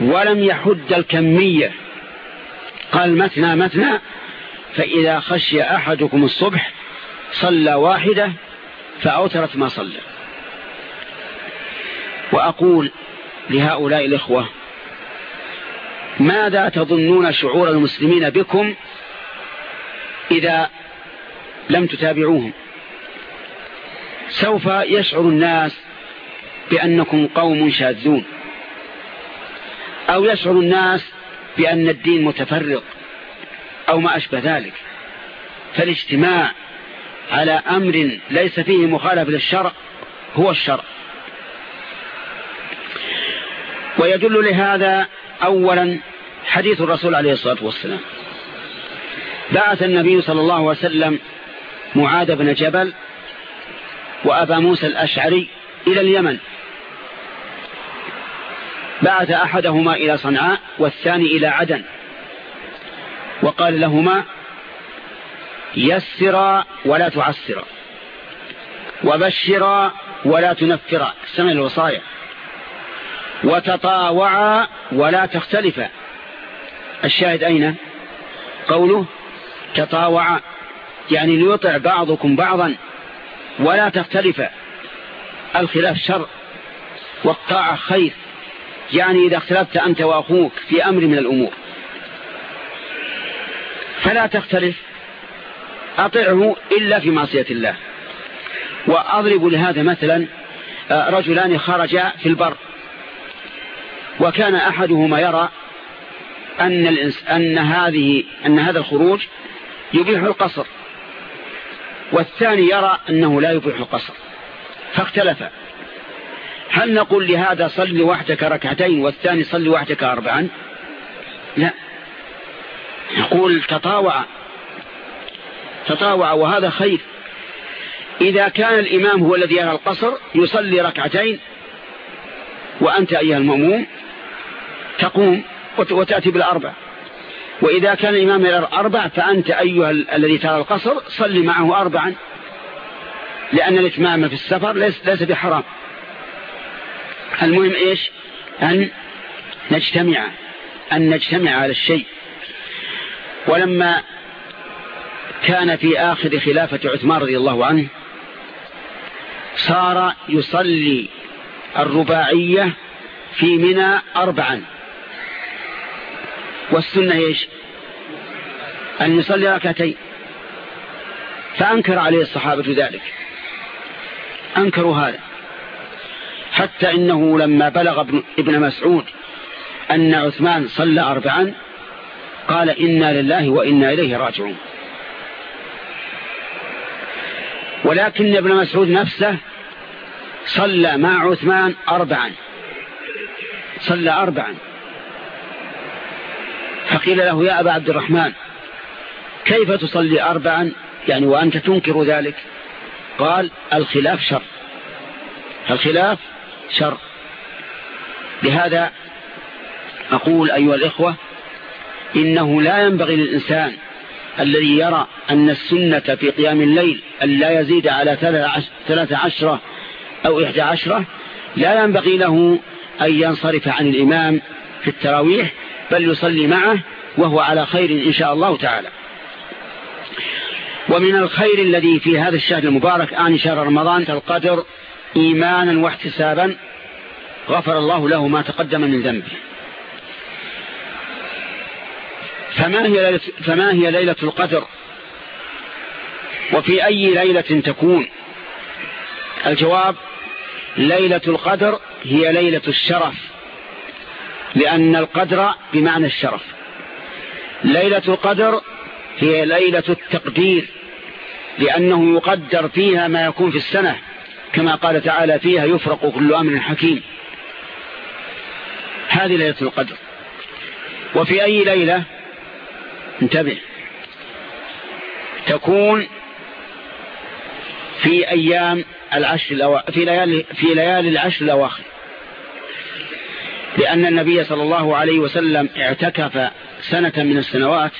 ولم يحد الكمية. قال مثنى مثنى فإذا خشي أحدكم الصبح صلى واحدة فأوترت ما صلى. وأقول لهؤلاء الإخوة ماذا تظنون شعور المسلمين بكم إذا لم تتابعوهم؟ سوف يشعر الناس بأنكم قوم شاذون. أو يشعر الناس بأن الدين متفرق أو ما أشبه ذلك. فالاجتماع على أمر ليس فيه مخالف للشرع هو الشرع. ويدل لهذا أولا حديث الرسول عليه الصلاة والسلام. بعث النبي صلى الله عليه وسلم معاذ بن جبل وأبا موسى الأشعري إلى اليمن. بعث أحدهما إلى صنعاء والثاني إلى عدن. وقال لهما يسرا ولا تعسرا وبشرا ولا تنفرا سمع الوصايا وتطاوعا ولا تختلفا الشاهد أين؟ قوله تطاوعا يعني ليطع بعضكم بعضا ولا تختلفا الخلاف شر والطاعة خير. يعني إذا اختلفت أنت وأخوك في أمر من الأمور. فلا تختلف. أطعه إلا في معصية الله. وأضرب لهذا مثلا آه، رجلان خرجا في البر. وكان أحدهما يرى أن, أن, هذه أن هذا الخروج يبيح القصر. والثاني يرى أنه لا يبيح القصر. فاختلفا هل نقول لهذا صل وحدك ركعتين والثاني صل وحدك أربعا؟ لا. نقول تطاوع. تطاوع وهذا خير. إذا كان الإمام هو الذي يرى القصر يصلي ركعتين وأنت أيها المأموم تقوم وتأتي بالأربع. وإذا كان الإمام الأربع فأنت أيها الذي ترى القصر صلي معه أربعا. لأن الإتمام في السفر ليس, ليس بحرام. المهم إيش؟ أن نجتمع أن نجتمع على الشيء. ولما كان في آخر خلافة عثمان رضي الله عنه صار يصلي الرباعية في منى أربعا. والسنة إيش؟ أن يصلي ركعتين. فأنكر عليه الصحابة ذلك. أنكروا هذا. حتى إنه لما بلغ ابن مسعود أن عثمان صلى أربعا قال إنا لله وإنا إليه راجعون. ولكن ابن مسعود نفسه صلى مع عثمان أربعا. صلى أربعا. فقيل له يا أبا عبد الرحمن كيف تصلي أربعا؟ يعني وأنت تنكر ذلك؟ قال الخلاف شر. الخلاف شر. لهذا أقول أيها الإخوة إنه لا ينبغي للإنسان الذي يرى أن السنة في قيام الليل أن لا يزيد على ثلاث عشرة أو إحدى عشرة لا ينبغي له أن ينصرف عن الإمام في التراويح بل يصلي معه وهو على خير إن شاء الله تعالى. ومن الخير الذي في هذا الشهر المبارك آن شهر رمضان القدر إيمانا واحتسابا غفر الله له ما تقدم من ذنبه. فما هي ليلة, فما هي ليلة القدر؟ وفي أي ليلة تكون؟ الجواب ليلة القدر هي ليلة الشرف لأن القدر بمعنى الشرف. ليلة القدر هي ليلة التقدير لأنه يقدر فيها ما يكون في السنة. كما قال تعالى فيها يفرق كل أمر حكيم. هذه ليلة القدر. وفي أي ليلة؟ انتبه. تكون في أيام العشر الأوا... في ليالي في ليالي العشر الأواخر. لأن النبي صلى الله عليه وسلم اعتكف سنة من السنوات.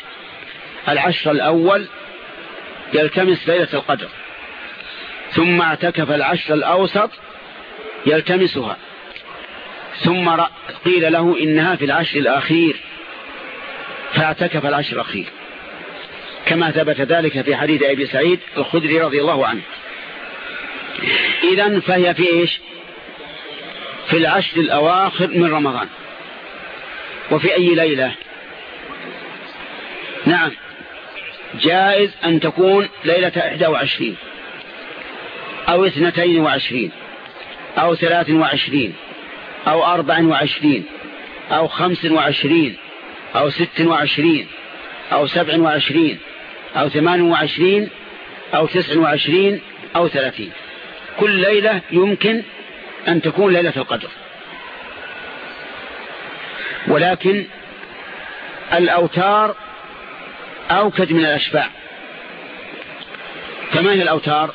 العشر الأول يلتمس ليلة القدر. ثم اعتكف العشر الأوسط يلتمسها. ثم قيل له إنها في العشر الأخير. فاعتكف العشر الأخير. كما ثبت ذلك في حديث أبي سعيد الخدري رضي الله عنه. إذا فهي في إيش؟ في العشر الأواخر من رمضان. وفي أي ليلة؟ نعم. جائز أن تكون ليلة 21 أو 22 أو 23 أو 24 أو 25 أو 26 أو 27 أو 28 أو 29 أو 30 كل ليلة يمكن أن تكون ليلة القدر. ولكن الأوتار أوكد من الأشباع. فما هي الأوتار؟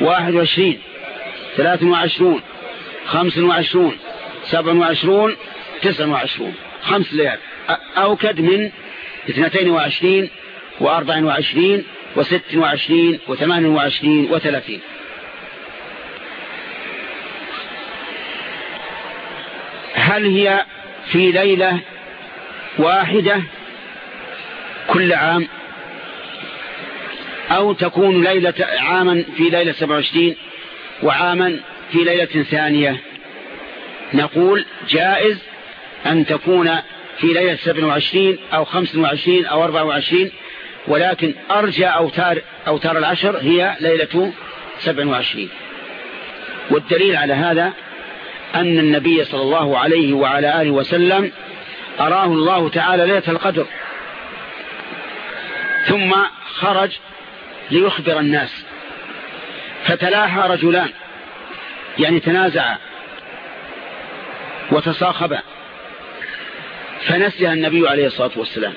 واحد وعشرين ثلاث وعشرون خمس وعشرون سبع وعشرون تسع وعشرون. خمس ليال أوكد من اثنتين وعشرين وأربع وعشرين وست وعشرين وثمان وعشرين وثلاثين. هل هي في ليلة واحدة كل عام؟ أو تكون ليلة عاما في ليلة 27 وعاما في ليلة ثانية. نقول جائز أن تكون في ليلة 27 أو 25 أو 24 ولكن أرجى أوتار, أوتار العشر هي ليلة 27 والدليل على هذا أن النبي صلى الله عليه وعلى آله وسلم أراه الله تعالى ليلة القدر ثم خرج ليخبر الناس. فتلاحى رجلان. يعني تنازعا وتصاخبا فنسيها النبي عليه الصلاة والسلام.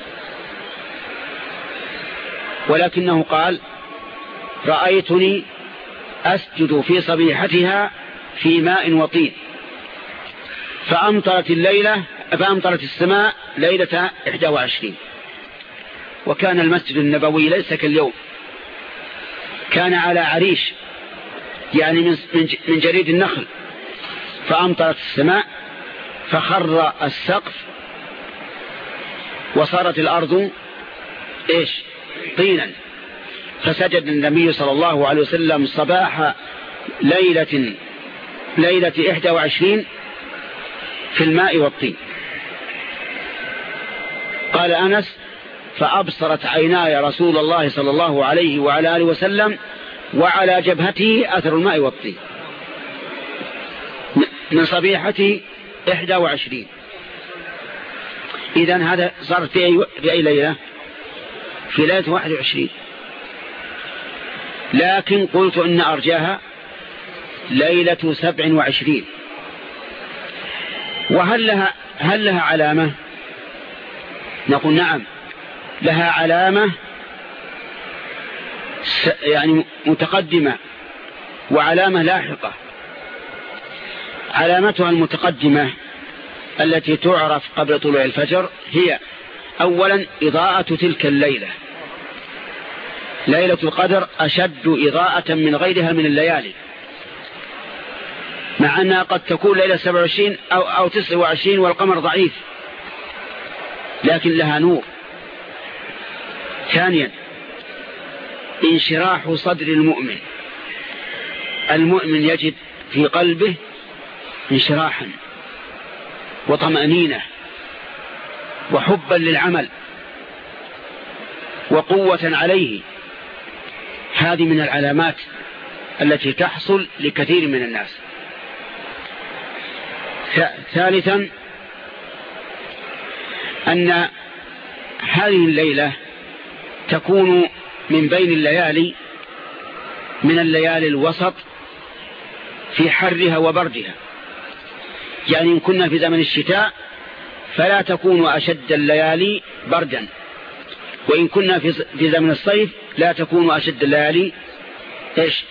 ولكنه قال رأيتني أسجد في صبيحتها في ماء وطين. فأمطرت الليلة فأمطرت السماء ليلة 21 وكان المسجد النبوي ليس كاليوم. كان على عريش يعني من جريد النخل. فأمطرت السماء فخر السقف وصارت الأرض إيش؟ طينا. فسجد النبي صلى الله عليه وسلم صباح ليلة ليلة 21 في الماء والطين. قال أنس فأبصرت عيناي رسول الله صلى الله عليه وعلى آله وسلم وعلى جبهته أثر الماء والطين. من صبيحة 21 إذا هذا صار في أي, في أي ليلة؟ في ليلة 21 لكن قلت إن أرجاها ليلة 27 وهل لها, هل لها علامة؟ نقول نعم. لها علامة يعني متقدمة وعلامة لاحقة. علامتها المتقدمة التي تعرف قبل طلوع الفجر هي أولا إضاءة تلك الليلة. ليلة القدر أشد إضاءة من غيرها من الليالي. مع أنها قد تكون ليلة 27 أو, أو 29 والقمر ضعيف لكن لها نور. ثانيا انشراح صدر المؤمن. المؤمن يجد في قلبه انشراحا وطمأنينة وحبا للعمل وقوة عليه. هذه من العلامات التي تحصل لكثير من الناس. ثالثا أن هذه الليلة تكون من بين الليالي من الليالي الوسط في حرها وبردها. يعني إن كنا في زمن الشتاء فلا تكون أشد الليالي بردا. وإن كنا في زمن الصيف لا تكون أشد الليالي إيش؟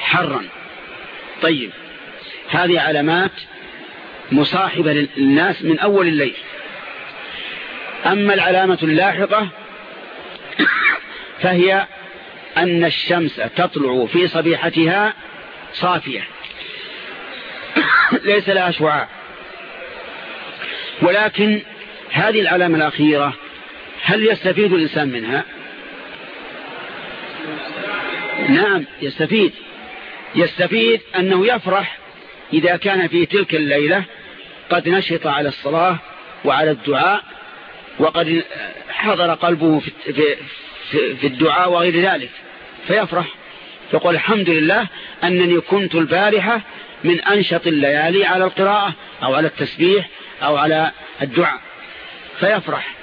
حرا. طيب هذه علامات مصاحبة للناس من أول الليل. أما العلامة اللاحقة فهي أن الشمس تطلع في صبيحتها صافية. [coughs] ليس لها شعاع ولكن هذه العلامة الأخيرة هل يستفيد الإنسان منها؟ نعم يستفيد. يستفيد أنه يفرح إذا كان في تلك الليلة. قد نشط على الصلاة وعلى الدعاء وقد حضر قلبه في, في, الدعاء وغير ذلك. فيفرح يقول الحمد لله أنني كنت البارحة من أنشط الليالي على القراءة أو على التسبيح أو على الدعاء. فيفرح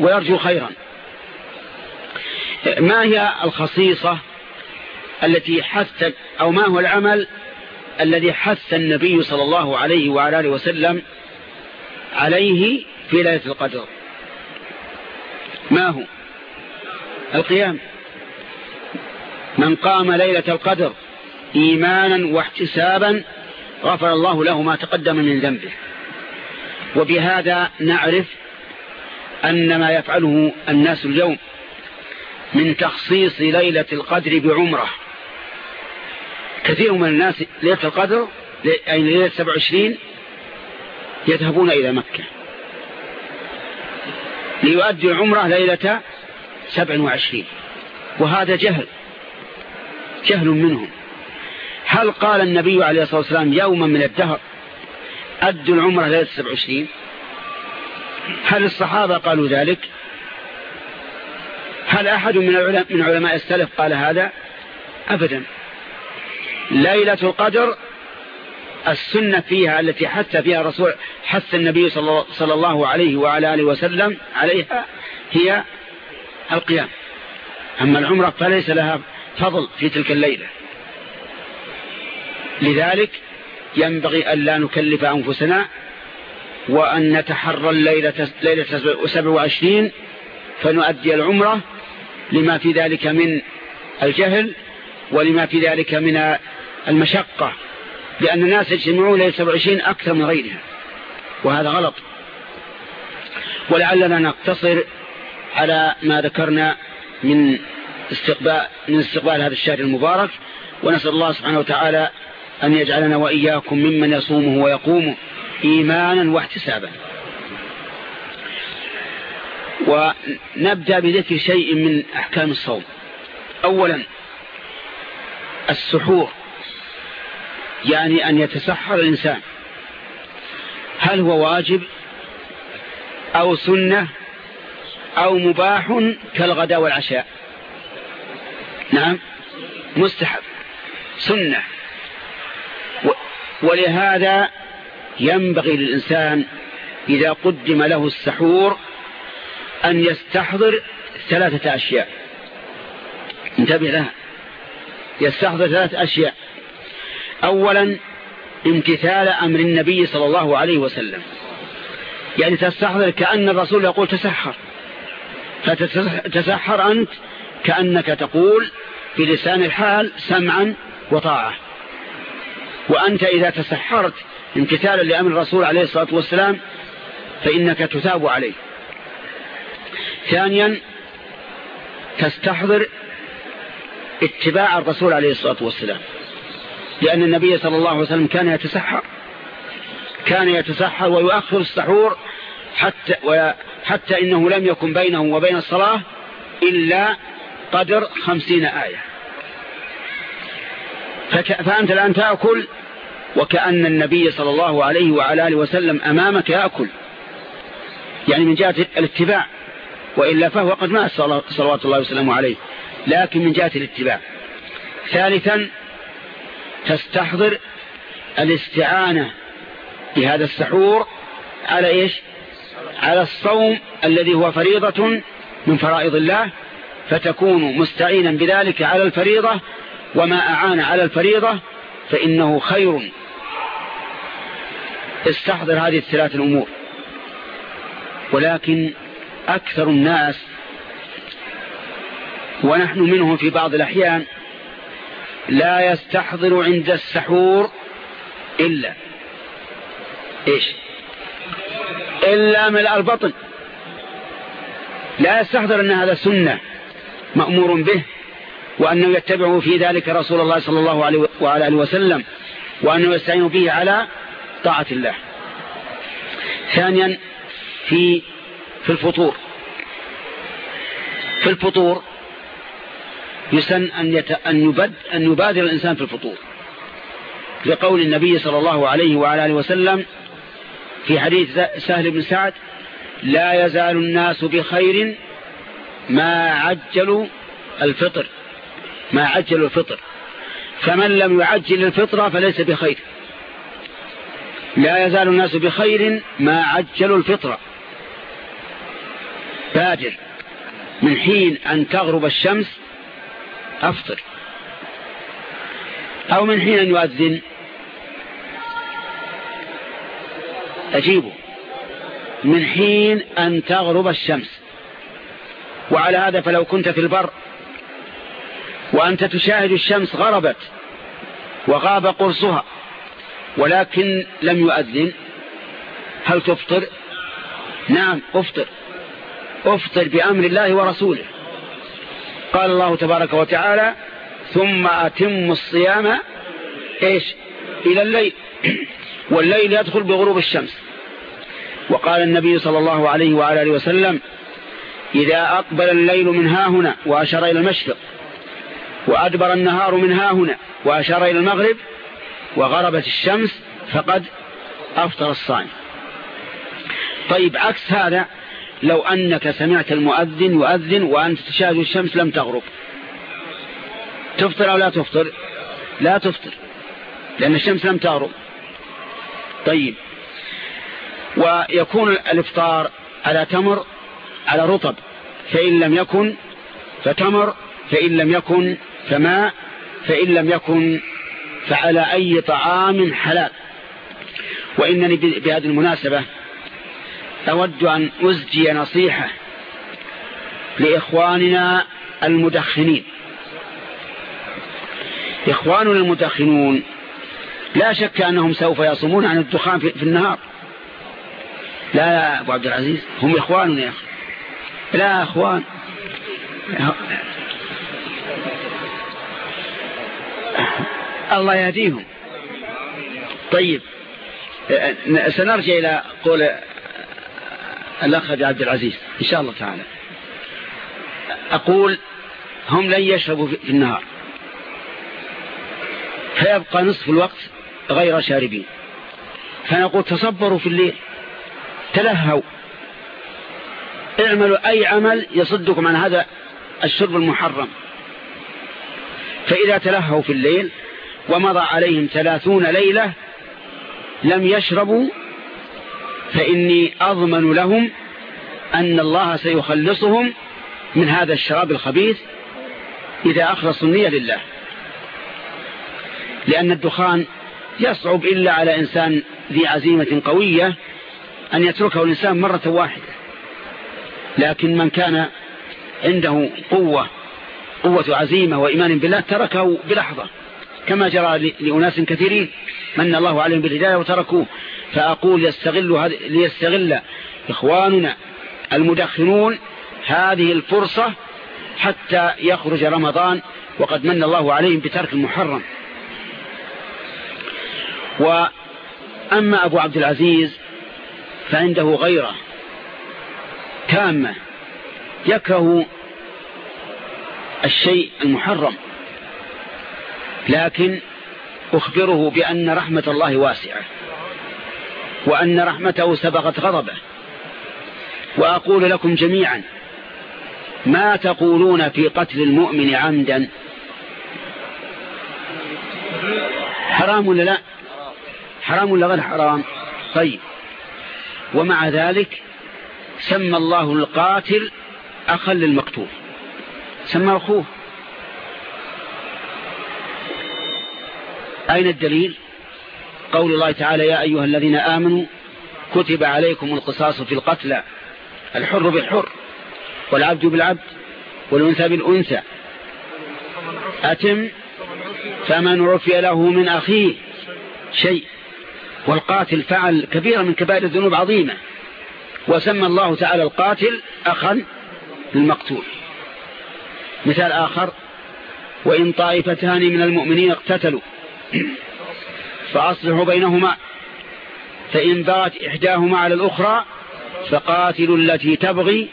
ويرجو خيرا. ما هي الخصيصة التي حث أو ما هو العمل الذي حث النبي صلى الله عليه وعلى آله وسلم عليه في ليلة القدر؟ ما هو؟ القيام. من قام ليلة القدر إيمانا واحتسابا غفر الله له ما تقدم من ذنبه. وبهذا نعرف أن ما يفعله الناس اليوم من تخصيص ليلة القدر بعمرة. كثير من الناس ليلة القدر أي ليلة 27 يذهبون إلى مكة. ليؤدي العمرة ليلة 27 وهذا جهل جهل منهم. هل قال النبي عليه الصلاة والسلام يوما من الدهر أدوا العمرة ليلة 27 هل الصحابة قالوا ذلك؟ هل أحد من من علماء السلف قال هذا؟ أبدا. ليلة القدر السنة فيها التي حث فيها رسول حث النبي صلى الله عليه وعلى آله وسلم عليها هي القيام. أما العمرة فليس لها فضل في تلك الليلة. لذلك ينبغي أن لا نكلف أنفسنا وأن نتحرى الليلة ليلة 27 فنؤدي العمرة لما في ذلك من الجهل ولما في ذلك من المشقة لأن الناس يجتمعون ليلة 27 أكثر من غيرها وهذا غلط. ولعلنا نقتصر على ما ذكرنا من استقبال, من استقبال هذا الشهر المبارك. ونسأل الله سبحانه وتعالى أن يجعلنا وإياكم ممن يصومه ويقومه إيمانا واحتسابا. ونبدأ بذكر شيء من أحكام الصوم. أولا السحور يعني أن يتسحر الإنسان. هل هو واجب أو سنة؟ أو مباح كالغداء والعشاء. نعم. مستحب. سنة. ولهذا ينبغي للإنسان إذا قدم له السحور أن يستحضر ثلاثة أشياء. انتبه لها. يستحضر ثلاثة أشياء. أولا امتثال أمر النبي صلى الله عليه وسلم. يعني تستحضر كأن الرسول يقول تسحر. فتتسحر أنت كأنك تقول بلسان الحال سمعا وطاعة. وأنت إذا تسحرت امتثالا لأمر الرسول عليه الصلاة والسلام فإنك تثاب عليه. ثانيا تستحضر اتباع الرسول عليه الصلاة والسلام. لأن النبي صلى الله عليه وسلم كان يتسحر. كان يتسحر ويؤخر السحور حتى, حتى إنه لم يكن بينه وبين الصلاة إلا قدر خمسين آية. فأنت الآن تأكل وكأن النبي صلى الله عليه وعلى آله وسلم أمامك يأكل. يعني من جهة الاتباع. وإلا فهو قد مات صلوات الله وسلامه عليه لكن من جهة الاتباع. ثالثا تستحضر الاستعانة بهذا السحور على إيش؟ على الصوم الذي هو فريضة من فرائض الله فتكون مستعينا بذلك على الفريضة وما أعان على الفريضة فإنه خير. استحضر هذه الثلاث الأمور. ولكن أكثر الناس ونحن منهم في بعض الأحيان لا يستحضر عند السحور إلا إيش؟ إلا ملء البطن. لا يستحضر أن هذا سنة مأمور به وأنه يتبع في ذلك رسول الله صلى الله عليه وعلى آله وسلم وأنه يستعين به على طاعة الله. ثانيا في في الفطور. في الفطور يسن أن, يت... أن, يبد... أن يبادر الإنسان في الفطور. لقول النبي صلى الله عليه وعلى آله وسلم في حديث سهل بن سعد لا يزال الناس بخير ما عجلوا الفطر ما عجلوا الفطر. فمن لم يعجل الفطرة فليس بخير. لا يزال الناس بخير ما عجلوا الفطرة. بادر. من حين أن تغرب الشمس أفطر. أو من حين أن يؤذن. أجيبه من حين أن تغرب الشمس. وعلى هذا فلو كنت في البر وأنت تشاهد الشمس غربت وغاب قرصها ولكن لم يؤذن هل تفطر؟ نعم أفطر. أفطر بأمر الله ورسوله. قال الله تبارك وتعالى ثم أتم الصيام إيش؟ إلى الليل. [clears throat] والليل يدخل بغروب الشمس. وقال النبي صلى الله عليه وعلى آله وسلم إذا أقبل الليل من ها هنا وأشار إلى المشرق وأدبر النهار من ها هنا وأشار إلى المغرب وغربت الشمس فقد أفطر الصائم. طيب عكس هذا لو أنك سمعت المؤذن يؤذن وأنت تشاهد الشمس لم تغرب. تفطر أو لا تفطر؟ لا تفطر لأن الشمس لم تغرب. طيب ويكون الإفطار على تمر على رطب فإن لم يكن فتمر فإن لم يكن فماء فإن لم يكن فعلى أي طعام حلال. وإنني بهذه المناسبة أود أن أزجي نصيحة لإخواننا المدخنين. إخواننا المدخنون لا شك أنهم سوف يصومون عن الدخان في النهار. لا لا أبو عبد العزيز هم إخواننا يا أخي. لا أخوان. الله يهديهم. طيب سنرجع إلى قول الأخ عبد العزيز إن شاء الله تعالى. أقول هم لن يشربوا في النهار. فيبقى نصف الوقت غير شاربين. فنقول تصبروا في الليل. تلهوا. اعملوا أي عمل يصدكم عن هذا الشرب المحرم. فإذا تلهوا في الليل ومضى عليهم ثلاثون ليلة لم يشربوا فإني أضمن لهم أن الله سيخلصهم من هذا الشراب الخبيث إذا أخلصوا النية لله. لأن الدخان يصعب إلا على إنسان ذي عزيمة قوية أن يتركه الإنسان مرة واحدة. لكن من كان عنده قوة قوة عزيمة وإيمان بالله تركه بلحظة. كما جرى لأناس كثيرين من الله عليهم بالهداية وتركوه. فأقول يستغل ليستغل إخواننا المدخنون هذه الفرصة حتى يخرج رمضان وقد من الله عليهم بترك المحرم. وأما أبو عبد العزيز فعنده غيرة تامة يكره الشيء المحرم لكن أخبره بأن رحمة الله واسعة وأن رحمته سبقت غضبه وأقول لكم جميعا ما تقولون في قتل المؤمن عمدا؟ حرام ولا لا؟ حرام ولا غير حرام؟ طيب. ومع ذلك سمى الله القاتل أخا للمقتول. سمى أخوه. أين الدليل؟ قول الله تعالى يا أيها الذين آمنوا كتب عليكم القصاص في القتلى الحر بالحر والعبد بالعبد والأنثى بالأنثى. أتم؟ فمن عفي له من أخيه شيء. والقاتل فعل كبيرة من كبائر الذنوب عظيمة. وسمى الله تعالى القاتل أخا للمقتول. مثال آخر وإن طائفتان من المؤمنين اقتتلوا [clears throat] فأصلحوا بينهما فإن بغت إحداهما على الأخرى فقاتلوا التي تبغي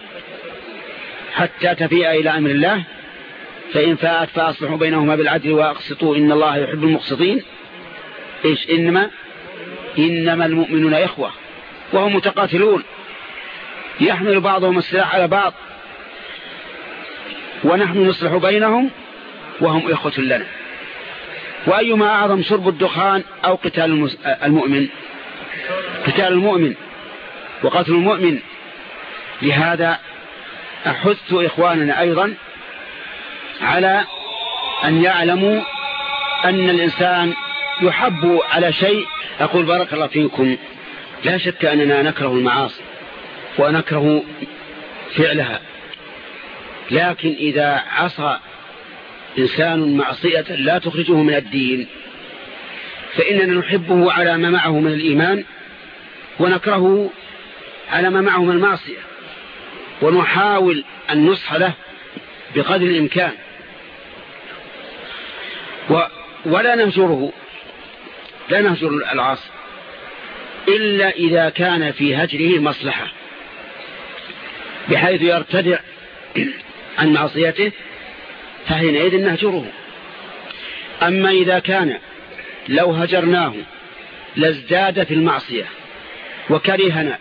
حتى تفيء إلى أمر الله. فإن فاءت فأصلحوا بينهما بالعدل وأقسطوا إن الله يحب المقسطين. إيش إنما إنما المؤمنون إخوة وهم متقاتلون. يحمل بعضهم السلاح على بعض. ونحن نصلح بينهم وهم إخوة لنا. وأيما أعظم شرب الدخان أو قتال المؤمن؟ قتال المؤمن وقتل المؤمن. لهذا أحث إخواننا أيضا على أن يعلموا أن الإنسان يحب على شيء أقول بارك الله فيكم لا شك أننا نكره المعاصي ونكره فعلها لكن إذا عصى إنسان معصية لا تخرجه من الدين فإننا نحبه على ما معه من الإيمان ونكرهه على ما معه من المعصية ونحاول النصح له بقدر الإمكان. و ولا نهجره لا نهجر العاصي إلا إذا كان في هجره مصلحة بحيث يرتدع عن معصيته فحينئذ نهجره. أما إذا كان لو هجرناه لازداد في المعصية وكرهنا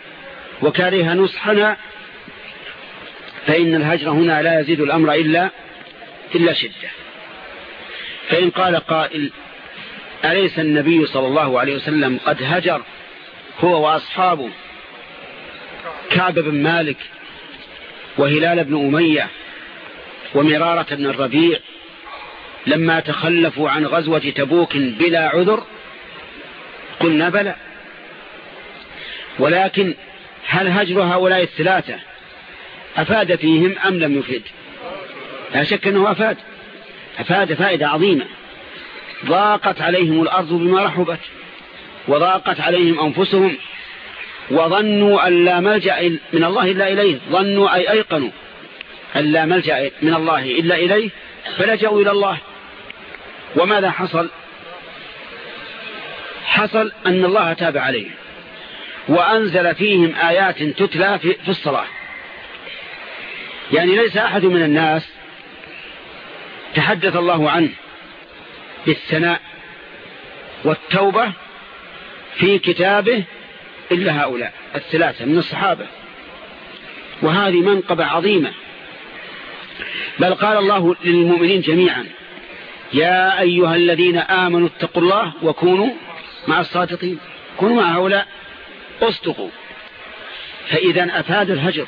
وكره نصحنا فإن الهجر هنا لا يزيد الأمر إلا إلا شدة. فإن قال قائل أليس النبي صلى الله عليه وسلم قد هجر هو وأصحابه؟ كعب بن مالك وهلال بن أمية ومرارة بن الربيع لما تخلفوا عن غزوة تبوك بلا عذر قلنا بلى. ولكن هل هجر هؤلاء الثلاثة أفاد فيهم أم لم يفيد لا شك أنه أفاد. أفاد فائدة عظيمة. ضاقت عليهم الأرض بما رحبت وضاقت عليهم أنفسهم وظنوا أن لا ملجأ من الله إلا إليه ظنوا أي أيقنوا أن لا ملجأ من الله إلا إليه فلجأوا إلى الله. وماذا حصل؟ حصل أن الله تاب عليهم وأنزل فيهم آيات تتلى في الصلاة. يعني ليس أحد من الناس تحدث الله عنه بالثناء والتوبة في كتابه إلا هؤلاء الثلاثة من الصحابة. وهذه منقبة عظيمة. بل قال الله للمؤمنين جميعا يا أيها الذين آمنوا اتقوا الله وكونوا مع الصادقين. كونوا مع هؤلاء أصدقوا. فإذا أفاد الهجر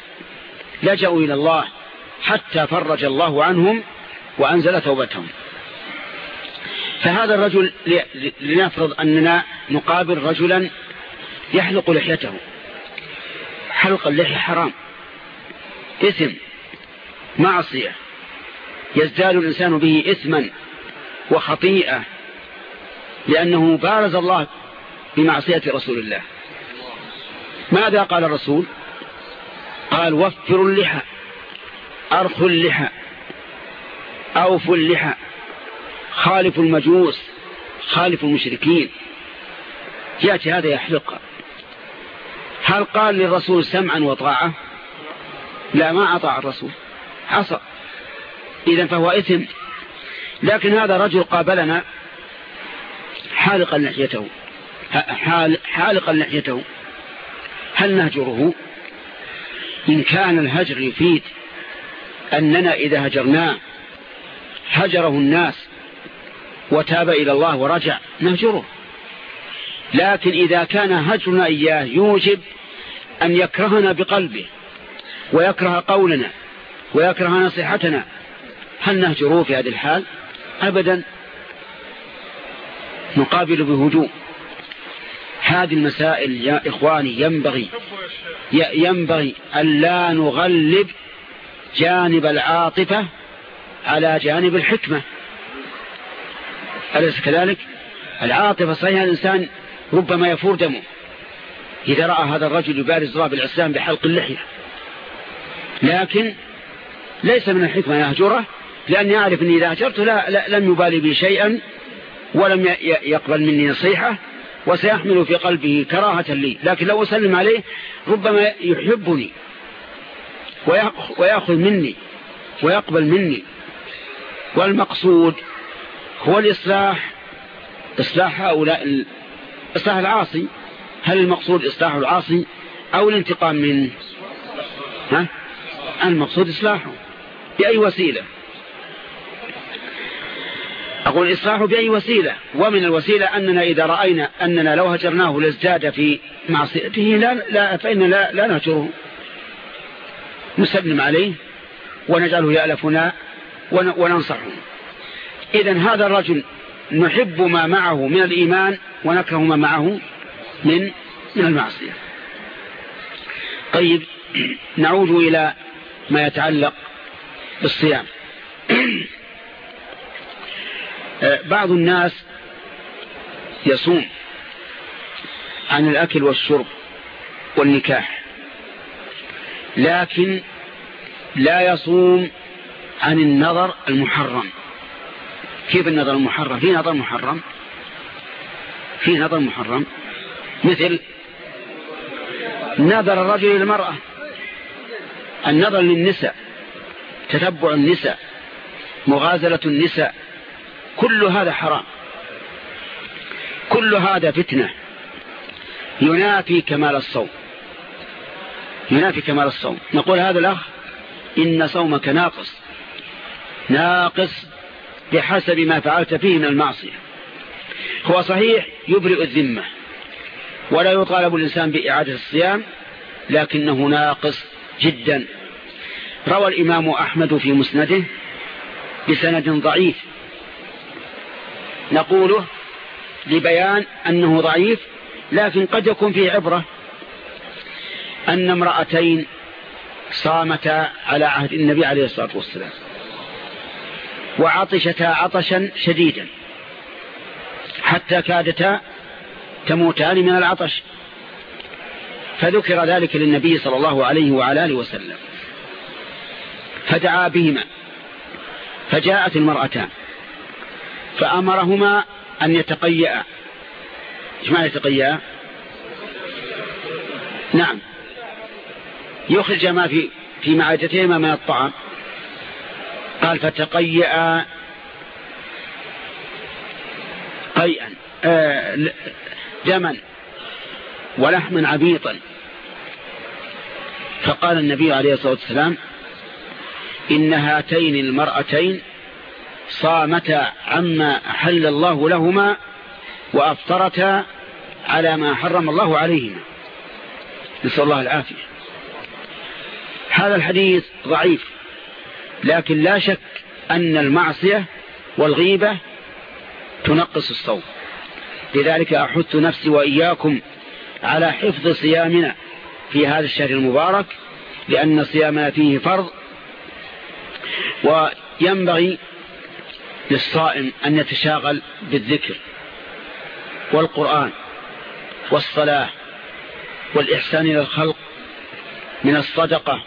لجأوا إلى الله حتى فرج الله عنهم وأنزل توبتهم. فهذا الرجل لنفرض أننا نقابل رجلا يحلق لحيته. حلق اللحية حرام. اسم معصية. يزداد الإنسان به إثما وخطيئة لأنه بارز الله بمعصية رسول الله. ماذا قال الرسول؟ قال وفروا اللحى أرخوا اللحى أوفوا اللحى. خالفوا المجوس خالفوا المشركين. يأتي هذا يحلق. هل قال للرسول سمعا وطاعة؟ لا ما أطاع الرسول. حصل إذا فهو إثم. لكن هذا رجل قابلنا حالقا لحيته. حالقا لحيته. هل نهجره؟ إن كان الهجر يفيد أننا إذا هجرناه هجره الناس. وتاب إلى الله ورجع. نهجره. لكن إذا كان هجرنا إياه يوجب أن يكرهنا بقلبه ويكره قولنا ويكره نصيحتنا. هل نهجره في هذه الحال؟ أبدا. نقابل بهجوم. هذه المسائل يا إخواني ينبغي ينبغي أن لا نغلب جانب العاطفة على جانب الحكمة. أليس كذلك؟ العاطفة صحيح الإنسان ربما يفور دمه. إذا رأى هذا الرجل يبارز الله بالعسلام بحلق اللحية. لكن ليس من الحكمة يهجره لأن يعرف أني إذا هجرته لا, لا لم يبالي بي شيئا ولم يقبل مني نصيحة وسيحمل في قلبه كراهة لي. لكن لو أسلم عليه ربما يحبني ويأخذ مني ويقبل مني. والمقصود هو الإصلاح إصلاح هؤلاء إصلاح العاصي. هل المقصود إصلاح العاصي أو الانتقام منه؟ ها؟ المقصود إصلاحه بأي وسيلة؟ أقول إصلاحه بأي وسيلة ومن الوسيلة أننا إذا رأينا أننا لو هجرناه لازداد في معصيته لا, لا فإن لا, لا نهجره. نسلم عليه ونجعله يألفنا وننصحه إذا هذا الرجل نحب ما معه من الإيمان ونكره ما معه من من المعصية. طيب نعود إلى ما يتعلق بالصيام. [clears throat] بعض الناس يصوم عن الأكل والشرب والنكاح لكن لا يصوم عن النظر المحرم. كيف النظر المحرم؟ في نظر محرم. في نظر محرم. مثل نظر الرجل إلى المرأة النظر للنساء. تتبع النساء. مغازلة النساء. كل هذا حرام. كل هذا فتنة. ينافي كمال الصوم. ينافي كمال الصوم. نقول هذا الأخ إن صومك ناقص. ناقص بحسب ما فعلت فيه من المعصية. هو صحيح يبرئ الذمة ولا يطالب الإنسان بإعادة الصيام لكنه ناقص جدا. روى الإمام أحمد في مسنده بسند ضعيف. نقوله لبيان أنه ضعيف لكن قد يكون فيه عبرة. أن امرأتين صامتا على عهد النبي عليه الصلاة والسلام. وعطشتا عطشا شديدا. حتى كادتا تموتان من العطش. فذكر ذلك للنبي صلى الله عليه وعلى آله وسلم. فدعا بهما. فجاءت المرأتان. فأمرهما أن يتقيأ. إيش معنى يتقيأ؟ نعم. يخرج ما في في معدتهما من الطعام. قال فتقيأ قيئا آه، دما ولحما عبيطا. فقال النبي عليه الصلاة والسلام إن هاتين المرأتين صامتا عما أحل الله لهما وأفطرتا على ما حرم الله عليهما. نسأل الله العافية. هذا الحديث ضعيف. لكن لا شك أن المعصية والغيبة تنقص الصوم. لذلك أحث نفسي وإياكم على حفظ صيامنا في هذا الشهر المبارك لأن صيامنا فيه فرض وينبغي للصائم أن يتشاغل بالذكر والقرآن والصلاة والإحسان إلى الخلق من الصدقة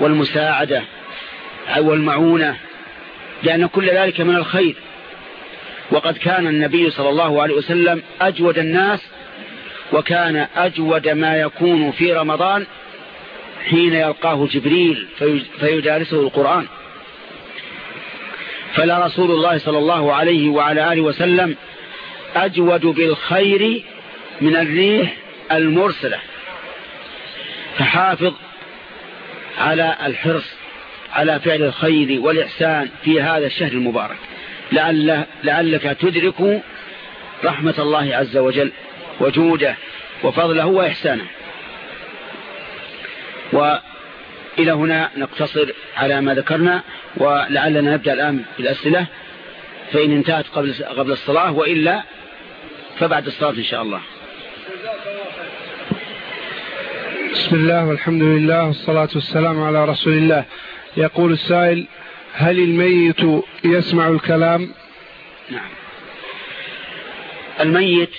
والمساعدة والمعونة لأن كل ذلك من الخير. وقد كان النبي صلى الله عليه وسلم أجود الناس وكان أجود ما يكون في رمضان حين يلقاه جبريل فيدارسه القرآن. فلا رسول الله صلى الله عليه وعلى آله وسلم أجود بالخير من الريح المرسلة. فحافظ على الحرص. على فعل الخير والإحسان في هذا الشهر المبارك. لعل لعلك تدرك رحمة الله عز وجل وجوده وفضله وإحسانه. وإلى هنا نقتصر على ما ذكرنا ولعلنا نبدأ الآن بالأسئلة. فإن انتهت قبل قبل الصلاة وإلا فبعد الصلاة إن شاء الله. بسم الله والحمد لله والصلاة والسلام على رسول الله. يقول السائل هل الميت يسمع الكلام؟ نعم. الميت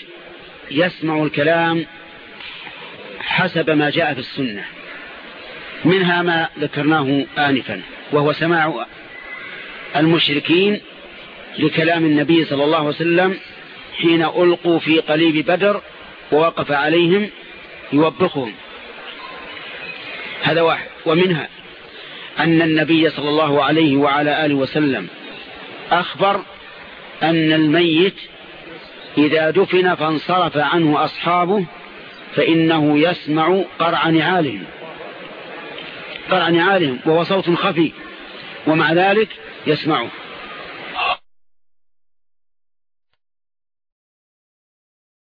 يسمع الكلام حسب ما جاء في السنة. منها ما ذكرناه آنفا وهو سماع المشركين لكلام النبي صلى الله عليه وسلم حين ألقوا في قليب بدر ووقف عليهم يوبخهم. هذا واحد. ومنها أن النبي صلى الله عليه وعلى آله وسلم أخبر أن الميت إذا دفن فانصرف عنه أصحابه فإنه يسمع قرع نعالهم. قرع نعالهم وهو صوت خفي ومع ذلك يسمعه.